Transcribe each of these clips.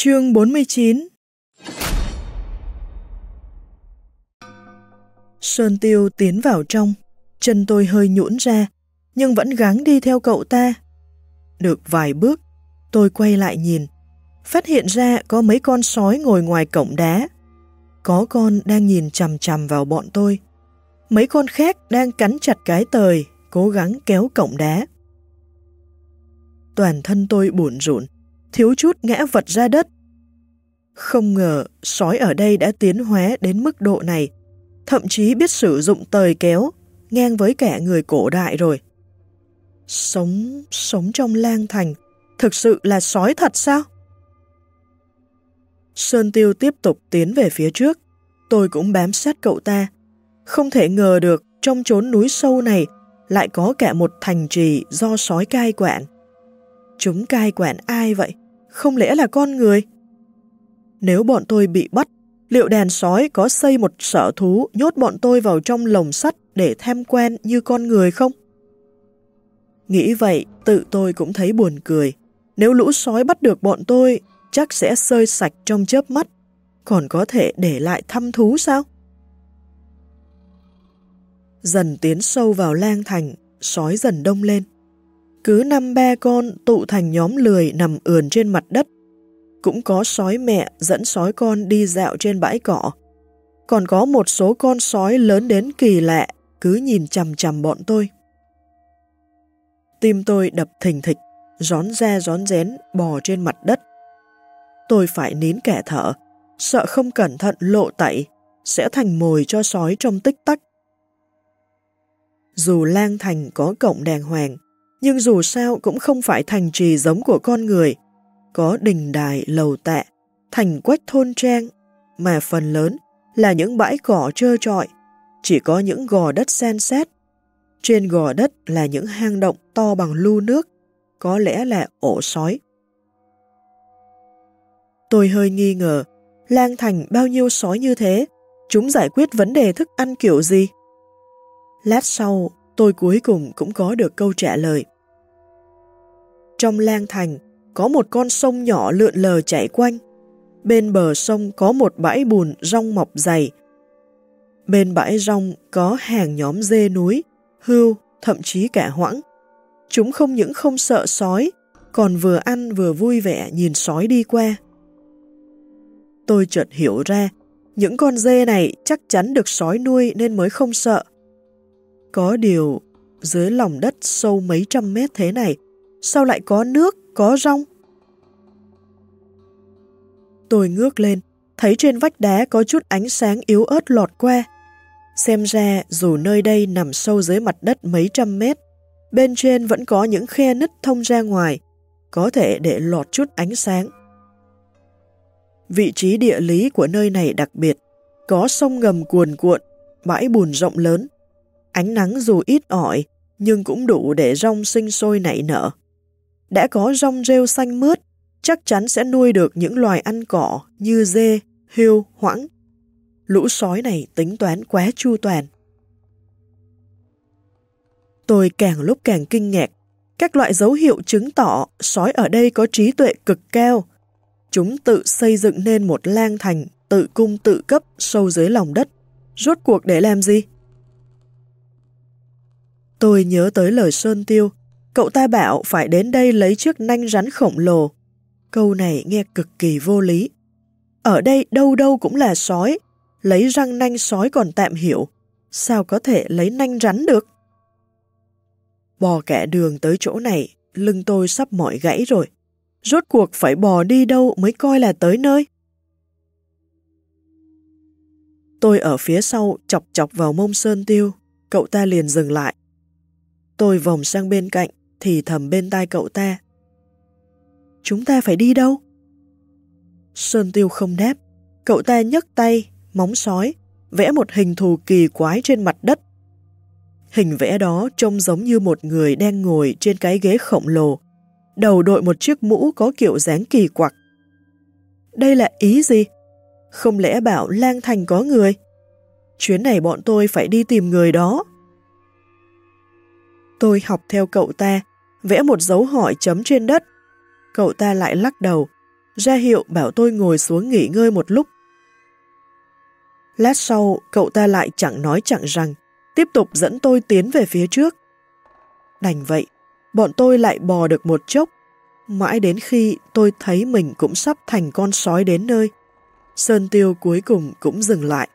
Chương 49 Sơn Tiêu tiến vào trong, chân tôi hơi nhũn ra, nhưng vẫn gắng đi theo cậu ta. Được vài bước, tôi quay lại nhìn, phát hiện ra có mấy con sói ngồi ngoài cổng đá. Có con đang nhìn chằm chằm vào bọn tôi. Mấy con khác đang cắn chặt cái tời, cố gắng kéo cổng đá. Toàn thân tôi buồn rụn, thiếu chút ngã vật ra đất. Không ngờ sói ở đây đã tiến hóa đến mức độ này, thậm chí biết sử dụng tời kéo, ngang với cả người cổ đại rồi. Sống, sống trong lang thành, thực sự là sói thật sao? Sơn Tiêu tiếp tục tiến về phía trước, tôi cũng bám sát cậu ta. Không thể ngờ được trong chốn núi sâu này lại có cả một thành trì do sói cai quản. Chúng cai quản ai vậy? Không lẽ là con người? Nếu bọn tôi bị bắt, liệu đàn sói có xây một sở thú nhốt bọn tôi vào trong lồng sắt để tham quan như con người không? Nghĩ vậy, tự tôi cũng thấy buồn cười. Nếu lũ sói bắt được bọn tôi, chắc sẽ sơi sạch trong chớp mắt, còn có thể để lại thăm thú sao? Dần tiến sâu vào lang thành, sói dần đông lên. Cứ năm ba con tụ thành nhóm lười nằm ườn trên mặt đất. Cũng có sói mẹ dẫn sói con đi dạo trên bãi cỏ. Còn có một số con sói lớn đến kỳ lạ, cứ nhìn chằm chằm bọn tôi. Tim tôi đập thình thịch, rón ra rón rén bò trên mặt đất. Tôi phải nín kẻ thở, sợ không cẩn thận lộ tẩy, sẽ thành mồi cho sói trong tích tắc. Dù lang thành có cổng đàng hoàng, nhưng dù sao cũng không phải thành trì giống của con người, có đình đài, lầu tạ, thành quách thôn trang, mà phần lớn là những bãi cỏ trơ trọi, chỉ có những gò đất san sát. Trên gò đất là những hang động to bằng lu nước, có lẽ là ổ sói. Tôi hơi nghi ngờ, lang thành bao nhiêu sói như thế, chúng giải quyết vấn đề thức ăn kiểu gì? Lát sau, tôi cuối cùng cũng có được câu trả lời. Trong lang thành, có một con sông nhỏ lượn lờ chảy quanh. Bên bờ sông có một bãi bùn rong mọc dày. Bên bãi rong có hàng nhóm dê núi, hươu, thậm chí cả hoãng. Chúng không những không sợ sói, còn vừa ăn vừa vui vẻ nhìn sói đi qua. Tôi chợt hiểu ra, những con dê này chắc chắn được sói nuôi nên mới không sợ. Có điều, dưới lòng đất sâu mấy trăm mét thế này, sao lại có nước, có rong? Tôi ngước lên, thấy trên vách đá có chút ánh sáng yếu ớt lọt qua. Xem ra dù nơi đây nằm sâu dưới mặt đất mấy trăm mét, bên trên vẫn có những khe nứt thông ra ngoài, có thể để lọt chút ánh sáng. Vị trí địa lý của nơi này đặc biệt, có sông ngầm cuồn cuộn, bãi bùn rộng lớn. Ánh nắng dù ít ỏi, nhưng cũng đủ để rong sinh sôi nảy nở. Đã có rong rêu xanh mướt, chắc chắn sẽ nuôi được những loài ăn cỏ như dê, hươu, hoãng. Lũ sói này tính toán quá chu toàn. Tôi càng lúc càng kinh ngạc. Các loại dấu hiệu chứng tỏ sói ở đây có trí tuệ cực cao. Chúng tự xây dựng nên một lang thành tự cung tự cấp sâu dưới lòng đất. Rốt cuộc để làm gì? Tôi nhớ tới lời Sơn Tiêu. Cậu ta bảo phải đến đây lấy chiếc nanh rắn khổng lồ. Câu này nghe cực kỳ vô lý. Ở đây đâu đâu cũng là sói. Lấy răng nanh sói còn tạm hiểu. Sao có thể lấy nanh rắn được? Bò cả đường tới chỗ này, lưng tôi sắp mỏi gãy rồi. Rốt cuộc phải bò đi đâu mới coi là tới nơi? Tôi ở phía sau chọc chọc vào mông Sơn Tiêu, cậu ta liền dừng lại. Tôi vòng sang bên cạnh, thì thầm bên tai cậu ta. Chúng ta phải đi đâu? Sơn Tiêu không đáp, cậu ta nhấc tay, móng sói, vẽ một hình thù kỳ quái trên mặt đất. Hình vẽ đó trông giống như một người đang ngồi trên cái ghế khổng lồ, đầu đội một chiếc mũ có kiểu dáng kỳ quặc. Đây là ý gì? Không lẽ bảo lang thành có người? Chuyến này bọn tôi phải đi tìm người đó. Tôi học theo cậu ta, vẽ một dấu hỏi chấm trên đất. Cậu ta lại lắc đầu, ra hiệu bảo tôi ngồi xuống nghỉ ngơi một lúc. Lát sau, cậu ta lại chẳng nói chẳng rằng, tiếp tục dẫn tôi tiến về phía trước. Đành vậy, bọn tôi lại bò được một chốc, mãi đến khi tôi thấy mình cũng sắp thành con sói đến nơi. Sơn tiêu cuối cùng cũng dừng lại.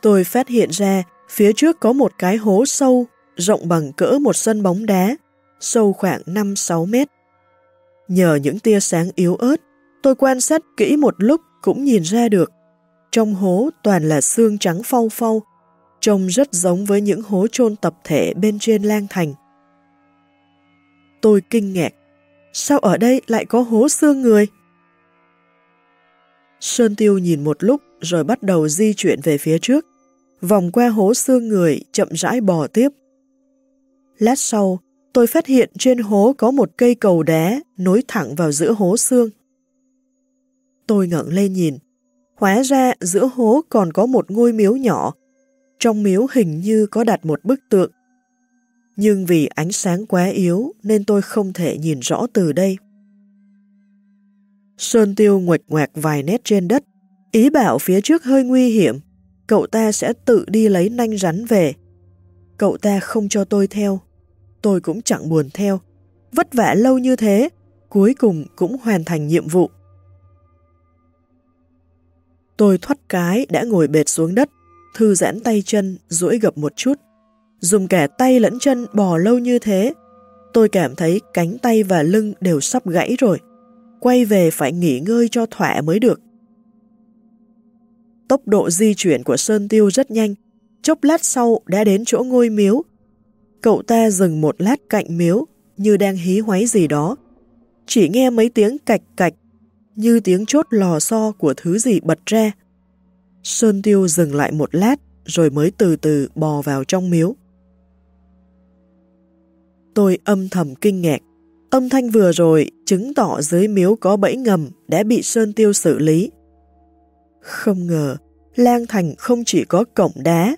Tôi phát hiện ra phía trước có một cái hố sâu, rộng bằng cỡ một sân bóng đá, sâu khoảng 5-6 mét. Nhờ những tia sáng yếu ớt, tôi quan sát kỹ một lúc cũng nhìn ra được. Trong hố toàn là xương trắng phau phau, trông rất giống với những hố chôn tập thể bên trên lang thành. Tôi kinh ngạc, sao ở đây lại có hố xương người? Sơn Tiêu nhìn một lúc rồi bắt đầu di chuyển về phía trước, vòng qua hố xương người chậm rãi bò tiếp. Lát sau, tôi phát hiện trên hố có một cây cầu đá nối thẳng vào giữa hố xương. Tôi ngẩng lên nhìn, hóa ra giữa hố còn có một ngôi miếu nhỏ, trong miếu hình như có đặt một bức tượng. Nhưng vì ánh sáng quá yếu nên tôi không thể nhìn rõ từ đây. Sơn Tiêu nguệch ngoạc vài nét trên đất, ý bảo phía trước hơi nguy hiểm, cậu ta sẽ tự đi lấy nanh rắn về. Cậu ta không cho tôi theo, tôi cũng chẳng buồn theo. Vất vả lâu như thế, cuối cùng cũng hoàn thành nhiệm vụ. Tôi thoát cái đã ngồi bệt xuống đất, thư giãn tay chân, duỗi gập một chút. Dùng cả tay lẫn chân bò lâu như thế, tôi cảm thấy cánh tay và lưng đều sắp gãy rồi. Quay về phải nghỉ ngơi cho thỏa mới được. Tốc độ di chuyển của Sơn Tiêu rất nhanh, chốc lát sau đã đến chỗ ngôi miếu, Cậu ta dừng một lát cạnh miếu, như đang hí hoáy gì đó. Chỉ nghe mấy tiếng cạch cạch, như tiếng chốt lò xo của thứ gì bật ra. Sơn Tiêu dừng lại một lát, rồi mới từ từ bò vào trong miếu. Tôi âm thầm kinh ngạc. Âm thanh vừa rồi chứng tỏ dưới miếu có bẫy ngầm đã bị Sơn Tiêu xử lý. Không ngờ, Lang Thành không chỉ có cổng đá,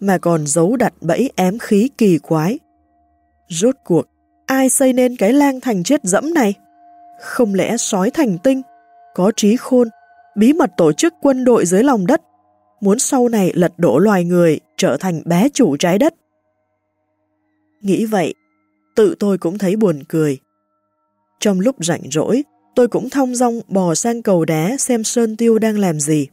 mà còn giấu đặt bẫy ém khí kỳ quái. Rốt cuộc, ai xây nên cái lang thành chết dẫm này? Không lẽ sói thành tinh, có trí khôn, bí mật tổ chức quân đội dưới lòng đất, muốn sau này lật đổ loài người trở thành bé chủ trái đất? Nghĩ vậy, tự tôi cũng thấy buồn cười. Trong lúc rảnh rỗi, tôi cũng thông dong bò sang cầu đá xem Sơn Tiêu đang làm gì.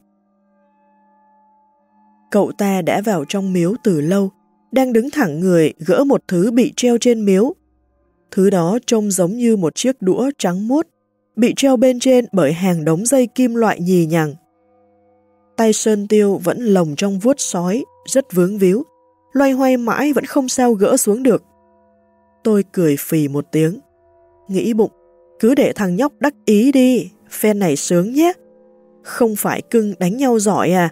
Cậu ta đã vào trong miếu từ lâu, đang đứng thẳng người gỡ một thứ bị treo trên miếu. Thứ đó trông giống như một chiếc đũa trắng muốt, bị treo bên trên bởi hàng đống dây kim loại nhì nhằng. Tay Sơn Tiêu vẫn lồng trong vuốt sói, rất vướng víu, loay hoay mãi vẫn không sao gỡ xuống được. Tôi cười phì một tiếng, nghĩ bụng, cứ để thằng nhóc đắc ý đi, phen này sướng nhé. Không phải cưng đánh nhau giỏi à,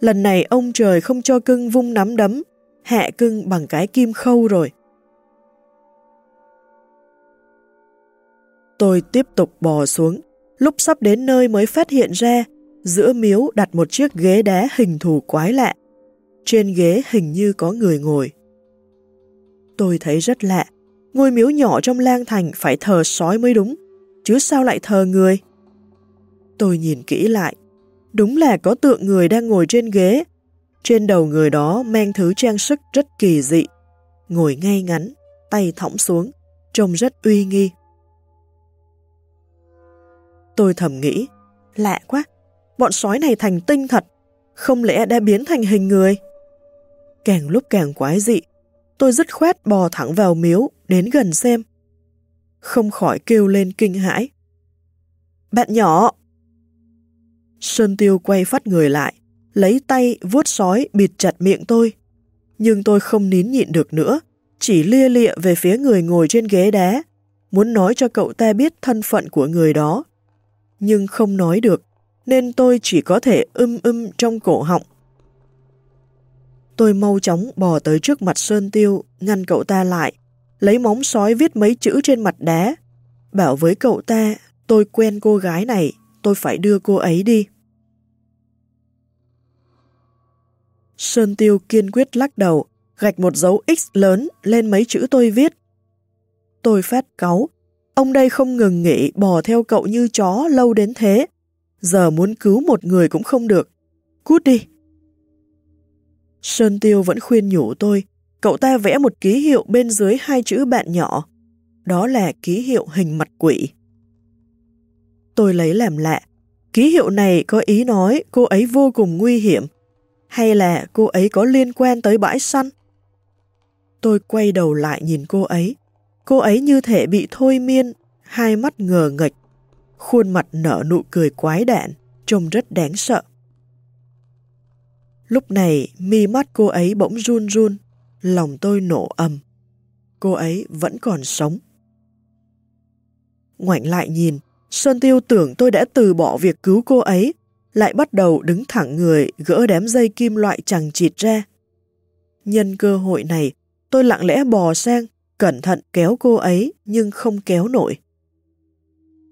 Lần này ông trời không cho cưng vung nắm đấm, hạ cưng bằng cái kim khâu rồi. Tôi tiếp tục bò xuống, lúc sắp đến nơi mới phát hiện ra giữa miếu đặt một chiếc ghế đá hình thù quái lạ. Trên ghế hình như có người ngồi. Tôi thấy rất lạ, ngôi miếu nhỏ trong lang thành phải thờ sói mới đúng, chứ sao lại thờ người? Tôi nhìn kỹ lại, Đúng là có tượng người đang ngồi trên ghế. Trên đầu người đó mang thứ trang sức rất kỳ dị. Ngồi ngay ngắn, tay thõng xuống, trông rất uy nghi. Tôi thầm nghĩ, lạ quá, bọn sói này thành tinh thật, không lẽ đã biến thành hình người? Càng lúc càng quái dị, tôi dứt khoát bò thẳng vào miếu, đến gần xem. Không khỏi kêu lên kinh hãi. Bạn nhỏ, Sơn Tiêu quay phát người lại, lấy tay vuốt sói bịt chặt miệng tôi. Nhưng tôi không nín nhịn được nữa, chỉ lia lịa về phía người ngồi trên ghế đá, muốn nói cho cậu ta biết thân phận của người đó. Nhưng không nói được, nên tôi chỉ có thể ưm ưm trong cổ họng. Tôi mau chóng bò tới trước mặt Sơn Tiêu, ngăn cậu ta lại, lấy móng sói viết mấy chữ trên mặt đá, bảo với cậu ta tôi quen cô gái này tôi phải đưa cô ấy đi. Sơn Tiêu kiên quyết lắc đầu, gạch một dấu X lớn lên mấy chữ tôi viết. Tôi phát cáu, Ông đây không ngừng nghỉ bò theo cậu như chó lâu đến thế. Giờ muốn cứu một người cũng không được. Cút đi. Sơn Tiêu vẫn khuyên nhủ tôi, cậu ta vẽ một ký hiệu bên dưới hai chữ bạn nhỏ. Đó là ký hiệu hình mặt quỷ. Tôi lấy làm lạ. Ký hiệu này có ý nói cô ấy vô cùng nguy hiểm, hay là cô ấy có liên quan tới bãi săn? Tôi quay đầu lại nhìn cô ấy. Cô ấy như thể bị thôi miên, hai mắt ngờ nghệch, khuôn mặt nở nụ cười quái đản, trông rất đáng sợ. Lúc này, mi mắt cô ấy bỗng run run, lòng tôi nổ ầm. Cô ấy vẫn còn sống. Ngoảnh lại nhìn, Sơn Tiêu tưởng tôi đã từ bỏ việc cứu cô ấy, lại bắt đầu đứng thẳng người gỡ đám dây kim loại chẳng chịt ra. Nhân cơ hội này, tôi lặng lẽ bò sang, cẩn thận kéo cô ấy nhưng không kéo nổi.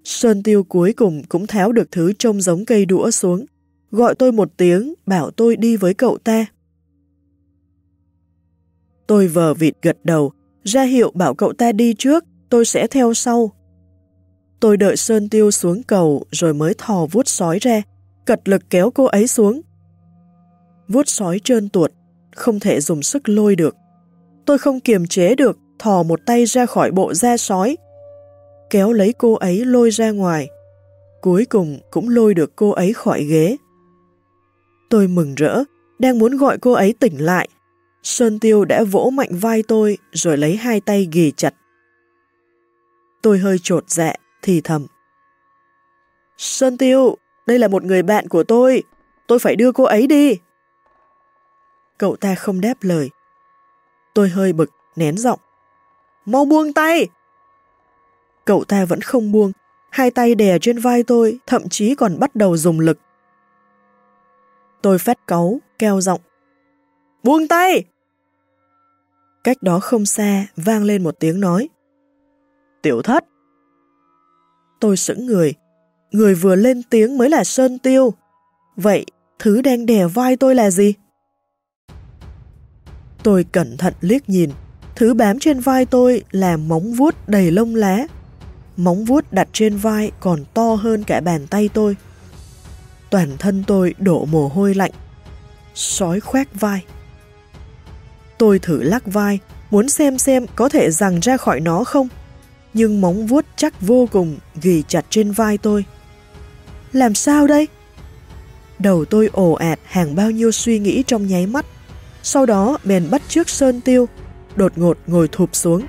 Sơn Tiêu cuối cùng cũng tháo được thứ trông giống cây đũa xuống, gọi tôi một tiếng, bảo tôi đi với cậu ta. Tôi vờ vịt gật đầu, ra hiệu bảo cậu ta đi trước, tôi sẽ theo sau. Tôi đợi Sơn Tiêu xuống cầu rồi mới thò vuốt sói ra, cật lực kéo cô ấy xuống. Vuốt sói trơn tuột, không thể dùng sức lôi được. Tôi không kiềm chế được, thò một tay ra khỏi bộ da sói, kéo lấy cô ấy lôi ra ngoài. Cuối cùng cũng lôi được cô ấy khỏi ghế. Tôi mừng rỡ, đang muốn gọi cô ấy tỉnh lại. Sơn Tiêu đã vỗ mạnh vai tôi rồi lấy hai tay ghì chặt. Tôi hơi trột dạ, thì thầm. Sơn Tiêu, đây là một người bạn của tôi, tôi phải đưa cô ấy đi. Cậu ta không đáp lời. Tôi hơi bực, nén giọng. Mau buông tay! Cậu ta vẫn không buông, hai tay đè trên vai tôi, thậm chí còn bắt đầu dùng lực. Tôi phát cáu, keo giọng. Buông tay! Cách đó không xa, vang lên một tiếng nói. Tiểu thất! Tôi sững người. Người vừa lên tiếng mới là Sơn Tiêu. Vậy, thứ đang đè vai tôi là gì? Tôi cẩn thận liếc nhìn. Thứ bám trên vai tôi là móng vuốt đầy lông lá. Móng vuốt đặt trên vai còn to hơn cả bàn tay tôi. Toàn thân tôi đổ mồ hôi lạnh. Sói khoét vai. Tôi thử lắc vai, muốn xem xem có thể rằng ra khỏi nó không nhưng móng vuốt chắc vô cùng ghi chặt trên vai tôi. Làm sao đây? Đầu tôi ồ ạt hàng bao nhiêu suy nghĩ trong nháy mắt. Sau đó bèn bắt trước sơn tiêu, đột ngột ngồi thụp xuống.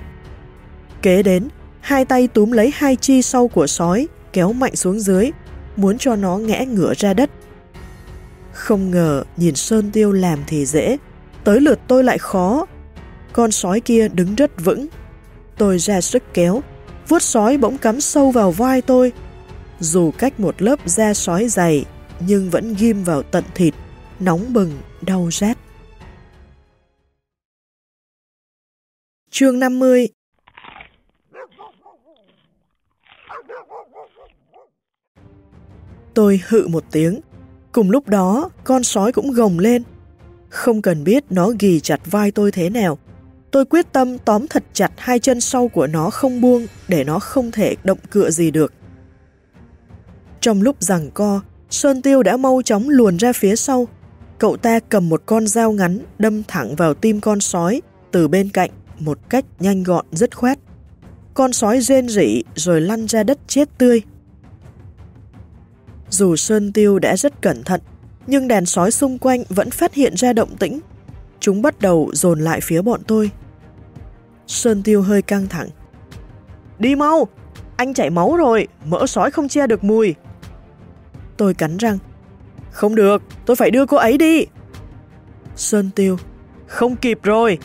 Kế đến, hai tay túm lấy hai chi sau của sói, kéo mạnh xuống dưới, muốn cho nó ngã ngửa ra đất. Không ngờ nhìn sơn tiêu làm thì dễ, tới lượt tôi lại khó. Con sói kia đứng rất vững. Tôi ra sức kéo, vuốt sói bỗng cắm sâu vào vai tôi. Dù cách một lớp da sói dày, nhưng vẫn ghim vào tận thịt, nóng bừng, đau rát. Chương 50 Tôi hự một tiếng. Cùng lúc đó, con sói cũng gồng lên. Không cần biết nó ghi chặt vai tôi thế nào, Tôi quyết tâm tóm thật chặt hai chân sau của nó không buông để nó không thể động cựa gì được. Trong lúc giằng co, Sơn Tiêu đã mau chóng luồn ra phía sau. Cậu ta cầm một con dao ngắn đâm thẳng vào tim con sói từ bên cạnh một cách nhanh gọn dứt khoát. Con sói rên rỉ rồi lăn ra đất chết tươi. Dù Sơn Tiêu đã rất cẩn thận, nhưng đàn sói xung quanh vẫn phát hiện ra động tĩnh. Chúng bắt đầu dồn lại phía bọn tôi. Sơn Tiêu hơi căng thẳng. Đi mau! Anh chảy máu rồi, mỡ sói không che được mùi. Tôi cắn răng. Không được, tôi phải đưa cô ấy đi. Sơn Tiêu. Không kịp rồi.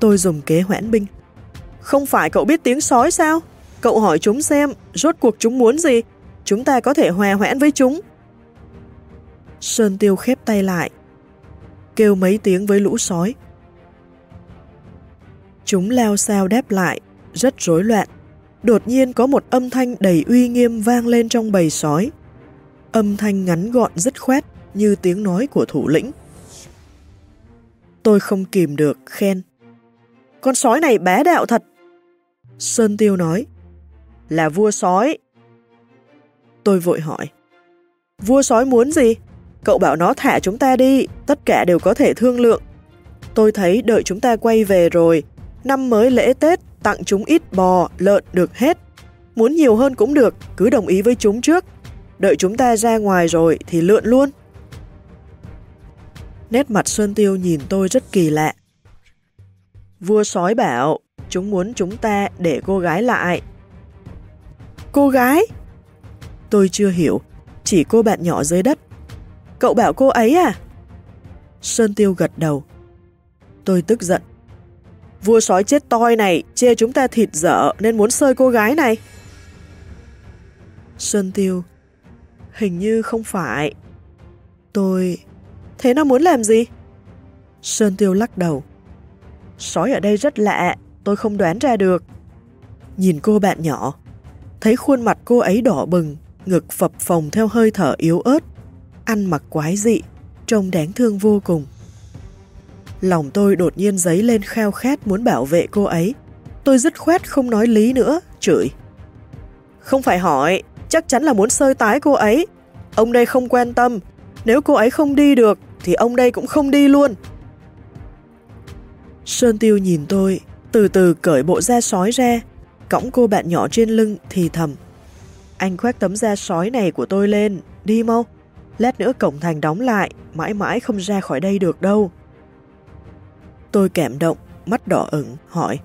Tôi dùng kế hoãn binh. Không phải cậu biết tiếng sói sao? Cậu hỏi chúng xem, rốt cuộc chúng muốn gì? Chúng ta có thể hòa hoãn với chúng. Sơn Tiêu khép tay lại. Kêu mấy tiếng với lũ sói. Chúng leo sao đáp lại, rất rối loạn. Đột nhiên có một âm thanh đầy uy nghiêm vang lên trong bầy sói. Âm thanh ngắn gọn dứt khoát như tiếng nói của thủ lĩnh. Tôi không kìm được, khen. Con sói này bá đạo thật. Sơn Tiêu nói, là vua sói. Tôi vội hỏi, vua sói muốn gì? Cậu bảo nó thả chúng ta đi, tất cả đều có thể thương lượng. Tôi thấy đợi chúng ta quay về rồi, năm mới lễ Tết tặng chúng ít bò, lợn được hết. Muốn nhiều hơn cũng được, cứ đồng ý với chúng trước. Đợi chúng ta ra ngoài rồi thì lượn luôn. Nét mặt Xuân Tiêu nhìn tôi rất kỳ lạ. Vua sói bảo, chúng muốn chúng ta để cô gái lại. Cô gái? Tôi chưa hiểu, chỉ cô bạn nhỏ dưới đất. Cậu bảo cô ấy à? Sơn Tiêu gật đầu. Tôi tức giận. Vua sói chết toi này chê chúng ta thịt dở nên muốn sơi cô gái này. Sơn Tiêu Hình như không phải. Tôi... Thế nó muốn làm gì? Sơn Tiêu lắc đầu. Sói ở đây rất lạ, tôi không đoán ra được. Nhìn cô bạn nhỏ, thấy khuôn mặt cô ấy đỏ bừng, ngực phập phồng theo hơi thở yếu ớt, ăn mặc quái dị, trông đáng thương vô cùng. Lòng tôi đột nhiên dấy lên khao khát muốn bảo vệ cô ấy. Tôi dứt khoát không nói lý nữa, chửi. Không phải hỏi, chắc chắn là muốn sơi tái cô ấy. Ông đây không quan tâm, nếu cô ấy không đi được thì ông đây cũng không đi luôn. Sơn Tiêu nhìn tôi, từ từ cởi bộ da sói ra, cõng cô bạn nhỏ trên lưng thì thầm. Anh khoác tấm da sói này của tôi lên, đi mau. Lát nữa cổng thành đóng lại, mãi mãi không ra khỏi đây được đâu. Tôi cảm động, mắt đỏ ửng, hỏi.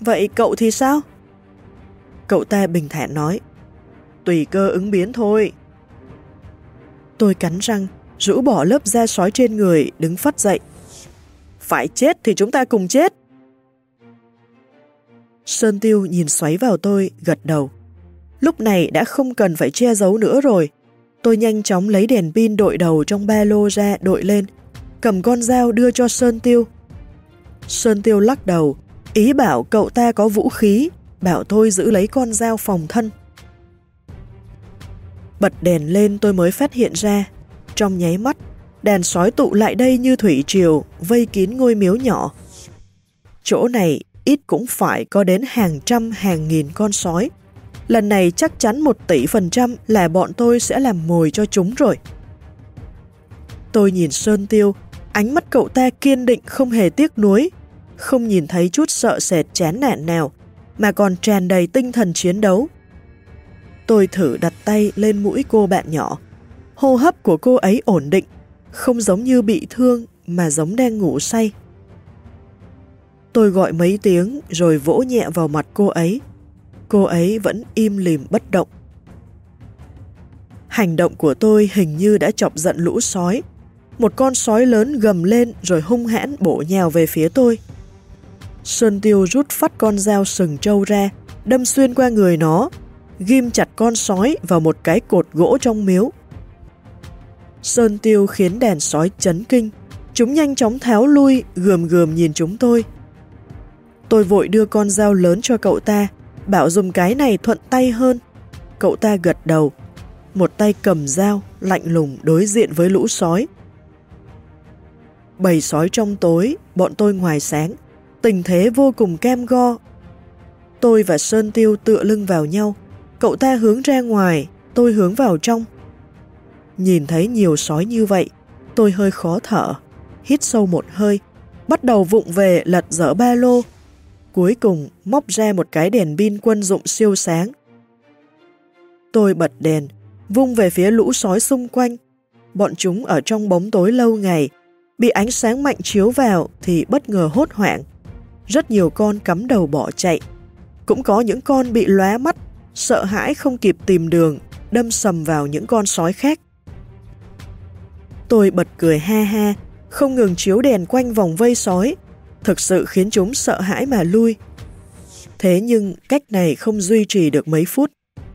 Vậy cậu thì sao? Cậu ta bình thản nói. Tùy cơ ứng biến thôi. Tôi cắn răng, rũ bỏ lớp da sói trên người, đứng phát dậy. Phải chết thì chúng ta cùng chết. Sơn Tiêu nhìn xoáy vào tôi, gật đầu. Lúc này đã không cần phải che giấu nữa rồi. Tôi nhanh chóng lấy đèn pin đội đầu trong ba lô ra đội lên, cầm con dao đưa cho Sơn Tiêu. Sơn Tiêu lắc đầu, ý bảo cậu ta có vũ khí, bảo tôi giữ lấy con dao phòng thân. Bật đèn lên tôi mới phát hiện ra, trong nháy mắt, đèn sói tụ lại đây như thủy triều, vây kín ngôi miếu nhỏ. Chỗ này ít cũng phải có đến hàng trăm hàng nghìn con sói. Lần này chắc chắn một tỷ phần trăm là bọn tôi sẽ làm mồi cho chúng rồi. Tôi nhìn Sơn Tiêu, ánh mắt cậu ta kiên định không hề tiếc nuối, không nhìn thấy chút sợ sệt chán nản nào, mà còn tràn đầy tinh thần chiến đấu. Tôi thử đặt tay lên mũi cô bạn nhỏ. Hô hấp của cô ấy ổn định, không giống như bị thương mà giống đang ngủ say. Tôi gọi mấy tiếng rồi vỗ nhẹ vào mặt cô ấy. Cô ấy vẫn im lìm bất động. Hành động của tôi hình như đã chọc giận lũ sói. Một con sói lớn gầm lên rồi hung hãn bổ nhào về phía tôi. Sơn Tiêu rút phát con dao sừng trâu ra, đâm xuyên qua người nó, ghim chặt con sói vào một cái cột gỗ trong miếu. Sơn Tiêu khiến đèn sói chấn kinh, chúng nhanh chóng tháo lui, gườm gườm nhìn chúng tôi. Tôi vội đưa con dao lớn cho cậu ta, bảo dùng cái này thuận tay hơn. Cậu ta gật đầu, một tay cầm dao, lạnh lùng đối diện với lũ sói. Bầy sói trong tối, bọn tôi ngoài sáng, tình thế vô cùng kem go. Tôi và Sơn Tiêu tựa lưng vào nhau, cậu ta hướng ra ngoài, tôi hướng vào trong. Nhìn thấy nhiều sói như vậy, tôi hơi khó thở, hít sâu một hơi, bắt đầu vụng về lật dở ba lô, cuối cùng móc ra một cái đèn pin quân dụng siêu sáng. Tôi bật đèn, vung về phía lũ sói xung quanh. Bọn chúng ở trong bóng tối lâu ngày, bị ánh sáng mạnh chiếu vào thì bất ngờ hốt hoảng. Rất nhiều con cắm đầu bỏ chạy. Cũng có những con bị lóa mắt, sợ hãi không kịp tìm đường, đâm sầm vào những con sói khác. Tôi bật cười ha ha, không ngừng chiếu đèn quanh vòng vây sói, thực sự khiến chúng sợ hãi mà lui. Thế nhưng cách này không duy trì được mấy phút,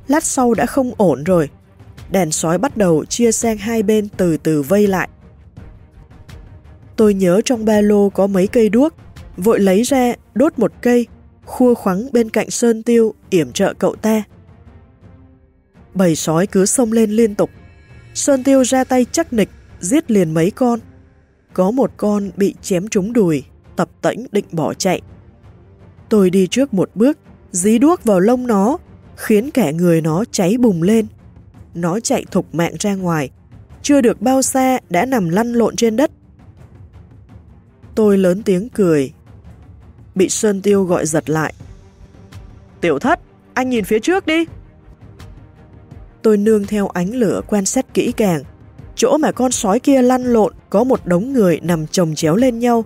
lát sau đã không ổn rồi. Đèn sói bắt đầu chia sang hai bên từ từ vây lại. Tôi nhớ trong ba lô có mấy cây đuốc, vội lấy ra đốt một cây, khua khoắng bên cạnh sơn tiêu, yểm trợ cậu ta. Bầy sói cứ xông lên liên tục. Sơn tiêu ra tay chắc nịch, giết liền mấy con. Có một con bị chém trúng đùi, tập tễnh định bỏ chạy. Tôi đi trước một bước, dí đuốc vào lông nó, khiến cả người nó cháy bùng lên. Nó chạy thục mạng ra ngoài, chưa được bao xa đã nằm lăn lộn trên đất. Tôi lớn tiếng cười, bị Sơn Tiêu gọi giật lại. Tiểu thất, anh nhìn phía trước đi. Tôi nương theo ánh lửa quan sát kỹ càng. Chỗ mà con sói kia lăn lộn có một đống người nằm chồng chéo lên nhau,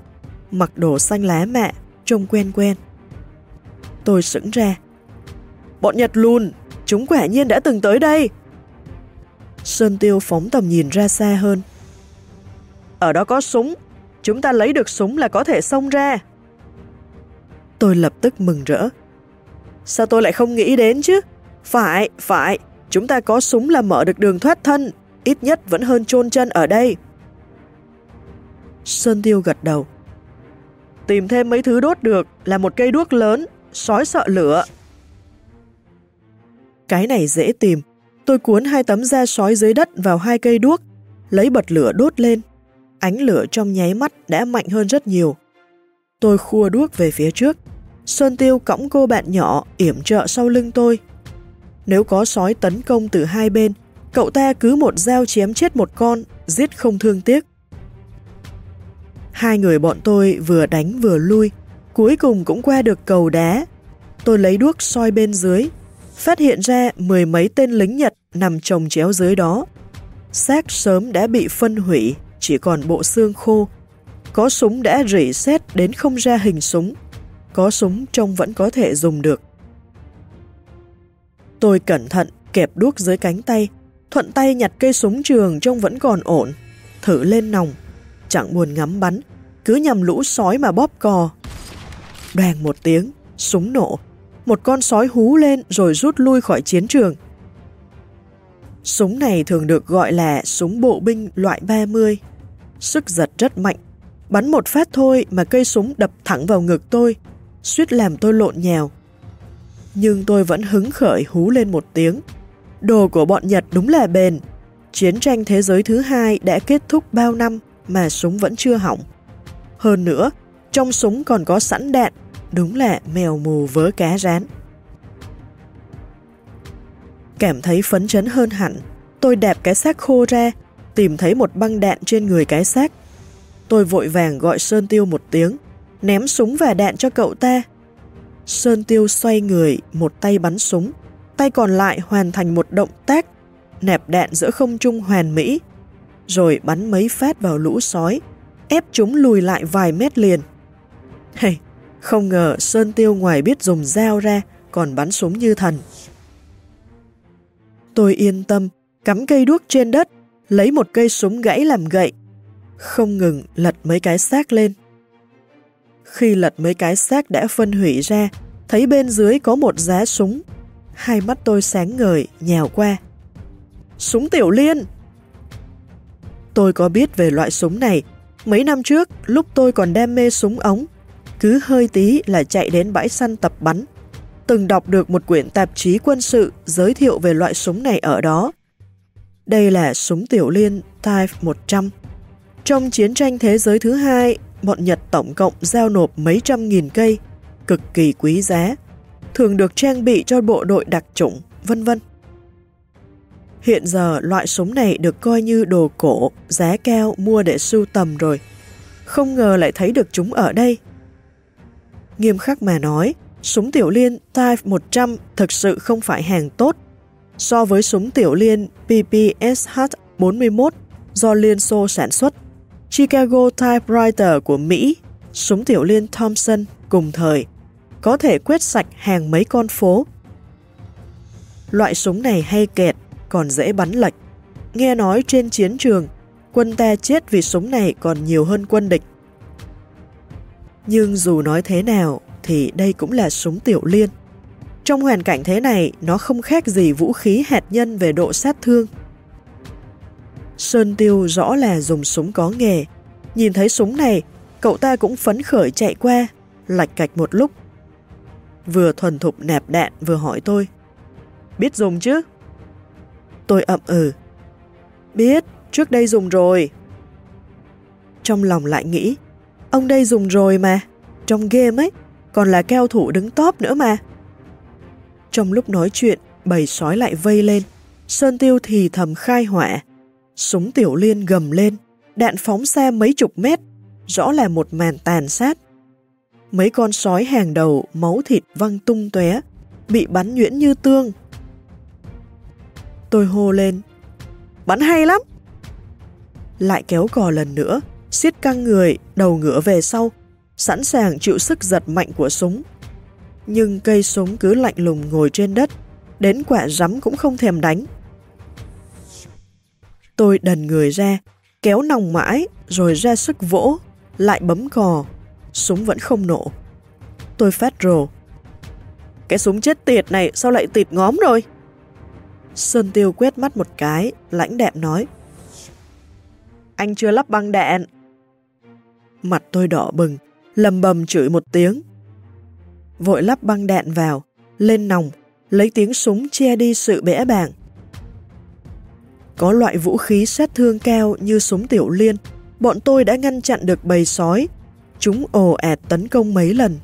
mặc đồ xanh lá mạ, trông quen quen. Tôi sững ra. Bọn Nhật lùn, chúng quả nhiên đã từng tới đây. Sơn Tiêu phóng tầm nhìn ra xa hơn. Ở đó có súng, chúng ta lấy được súng là có thể xông ra. Tôi lập tức mừng rỡ. Sao tôi lại không nghĩ đến chứ? Phải, phải, chúng ta có súng là mở được đường thoát thân, ít nhất vẫn hơn chôn chân ở đây. Sơn Tiêu gật đầu. Tìm thêm mấy thứ đốt được là một cây đuốc lớn, sói sợ lửa. Cái này dễ tìm. Tôi cuốn hai tấm da sói dưới đất vào hai cây đuốc, lấy bật lửa đốt lên. Ánh lửa trong nháy mắt đã mạnh hơn rất nhiều. Tôi khua đuốc về phía trước. Sơn Tiêu cõng cô bạn nhỏ yểm trợ sau lưng tôi. Nếu có sói tấn công từ hai bên, cậu ta cứ một dao chém chết một con, giết không thương tiếc. Hai người bọn tôi vừa đánh vừa lui, cuối cùng cũng qua được cầu đá. Tôi lấy đuốc soi bên dưới, phát hiện ra mười mấy tên lính Nhật nằm chồng chéo dưới đó. Xác sớm đã bị phân hủy, chỉ còn bộ xương khô. Có súng đã rỉ xét đến không ra hình súng. Có súng trông vẫn có thể dùng được. Tôi cẩn thận kẹp đuốc dưới cánh tay, thuận tay nhặt cây súng trường trông vẫn còn ổn, thử lên nòng, chẳng buồn ngắm bắn, cứ nhầm lũ sói mà bóp cò. Đoàn một tiếng, súng nổ, một con sói hú lên rồi rút lui khỏi chiến trường. Súng này thường được gọi là súng bộ binh loại 30. Sức giật rất mạnh, bắn một phát thôi mà cây súng đập thẳng vào ngực tôi, suýt làm tôi lộn nhào. Nhưng tôi vẫn hứng khởi hú lên một tiếng. Đồ của bọn Nhật đúng là bền. Chiến tranh thế giới thứ hai đã kết thúc bao năm mà súng vẫn chưa hỏng. Hơn nữa, trong súng còn có sẵn đạn, đúng là mèo mù vớ cá rán. Cảm thấy phấn chấn hơn hẳn, tôi đạp cái xác khô ra, tìm thấy một băng đạn trên người cái xác. Tôi vội vàng gọi Sơn Tiêu một tiếng, ném súng và đạn cho cậu ta. Sơn Tiêu xoay người, một tay bắn súng, tay còn lại hoàn thành một động tác, nẹp đạn giữa không trung hoàn mỹ, rồi bắn mấy phát vào lũ sói, ép chúng lùi lại vài mét liền. Hey, không ngờ Sơn Tiêu ngoài biết dùng dao ra, còn bắn súng như thần. Tôi yên tâm, cắm cây đuốc trên đất, lấy một cây súng gãy làm gậy, không ngừng lật mấy cái xác lên. Khi lật mấy cái xác đã phân hủy ra, thấy bên dưới có một giá súng. Hai mắt tôi sáng ngời, nhào qua. Súng tiểu liên! Tôi có biết về loại súng này. Mấy năm trước, lúc tôi còn đam mê súng ống, cứ hơi tí là chạy đến bãi săn tập bắn. Từng đọc được một quyển tạp chí quân sự giới thiệu về loại súng này ở đó. Đây là súng tiểu liên Type 100. Trong chiến tranh thế giới thứ hai, bọn Nhật tổng cộng giao nộp mấy trăm nghìn cây, cực kỳ quý giá, thường được trang bị cho bộ đội đặc chủng, vân vân. Hiện giờ loại súng này được coi như đồ cổ, giá cao mua để sưu tầm rồi. Không ngờ lại thấy được chúng ở đây. Nghiêm khắc mà nói, súng tiểu liên Type 100 thực sự không phải hàng tốt. So với súng tiểu liên PPSH-41 do Liên Xô sản xuất, Chicago Typewriter của Mỹ, súng tiểu liên Thompson cùng thời, có thể quét sạch hàng mấy con phố. Loại súng này hay kẹt, còn dễ bắn lệch. Nghe nói trên chiến trường, quân ta chết vì súng này còn nhiều hơn quân địch. Nhưng dù nói thế nào, thì đây cũng là súng tiểu liên. Trong hoàn cảnh thế này, nó không khác gì vũ khí hạt nhân về độ sát thương. Sơn Tiêu rõ là dùng súng có nghề. Nhìn thấy súng này, cậu ta cũng phấn khởi chạy qua, lạch cạch một lúc. Vừa thuần thục nạp đạn vừa hỏi tôi. Biết dùng chứ? Tôi ậm ừ. Biết, trước đây dùng rồi. Trong lòng lại nghĩ, ông đây dùng rồi mà, trong game ấy, còn là keo thủ đứng top nữa mà. Trong lúc nói chuyện, bầy sói lại vây lên. Sơn Tiêu thì thầm khai hỏa. Súng tiểu liên gầm lên, đạn phóng xa mấy chục mét, rõ là một màn tàn sát. Mấy con sói hàng đầu, máu thịt văng tung tóe, bị bắn nhuyễn như tương. Tôi hô lên, bắn hay lắm! Lại kéo cò lần nữa, siết căng người, đầu ngửa về sau, sẵn sàng chịu sức giật mạnh của súng. Nhưng cây súng cứ lạnh lùng ngồi trên đất, đến quả rắm cũng không thèm đánh. Tôi đần người ra, kéo nòng mãi, rồi ra sức vỗ, lại bấm cò, súng vẫn không nổ. Tôi phát rồ. Cái súng chết tiệt này sao lại tịt ngóm rồi? Sơn Tiêu quét mắt một cái, lãnh đạm nói. Anh chưa lắp băng đạn. Mặt tôi đỏ bừng, lầm bầm chửi một tiếng. Vội lắp băng đạn vào, lên nòng, lấy tiếng súng che đi sự bẽ bàng. Có loại vũ khí sát thương cao như súng tiểu liên, bọn tôi đã ngăn chặn được bầy sói. Chúng ồ ạt tấn công mấy lần,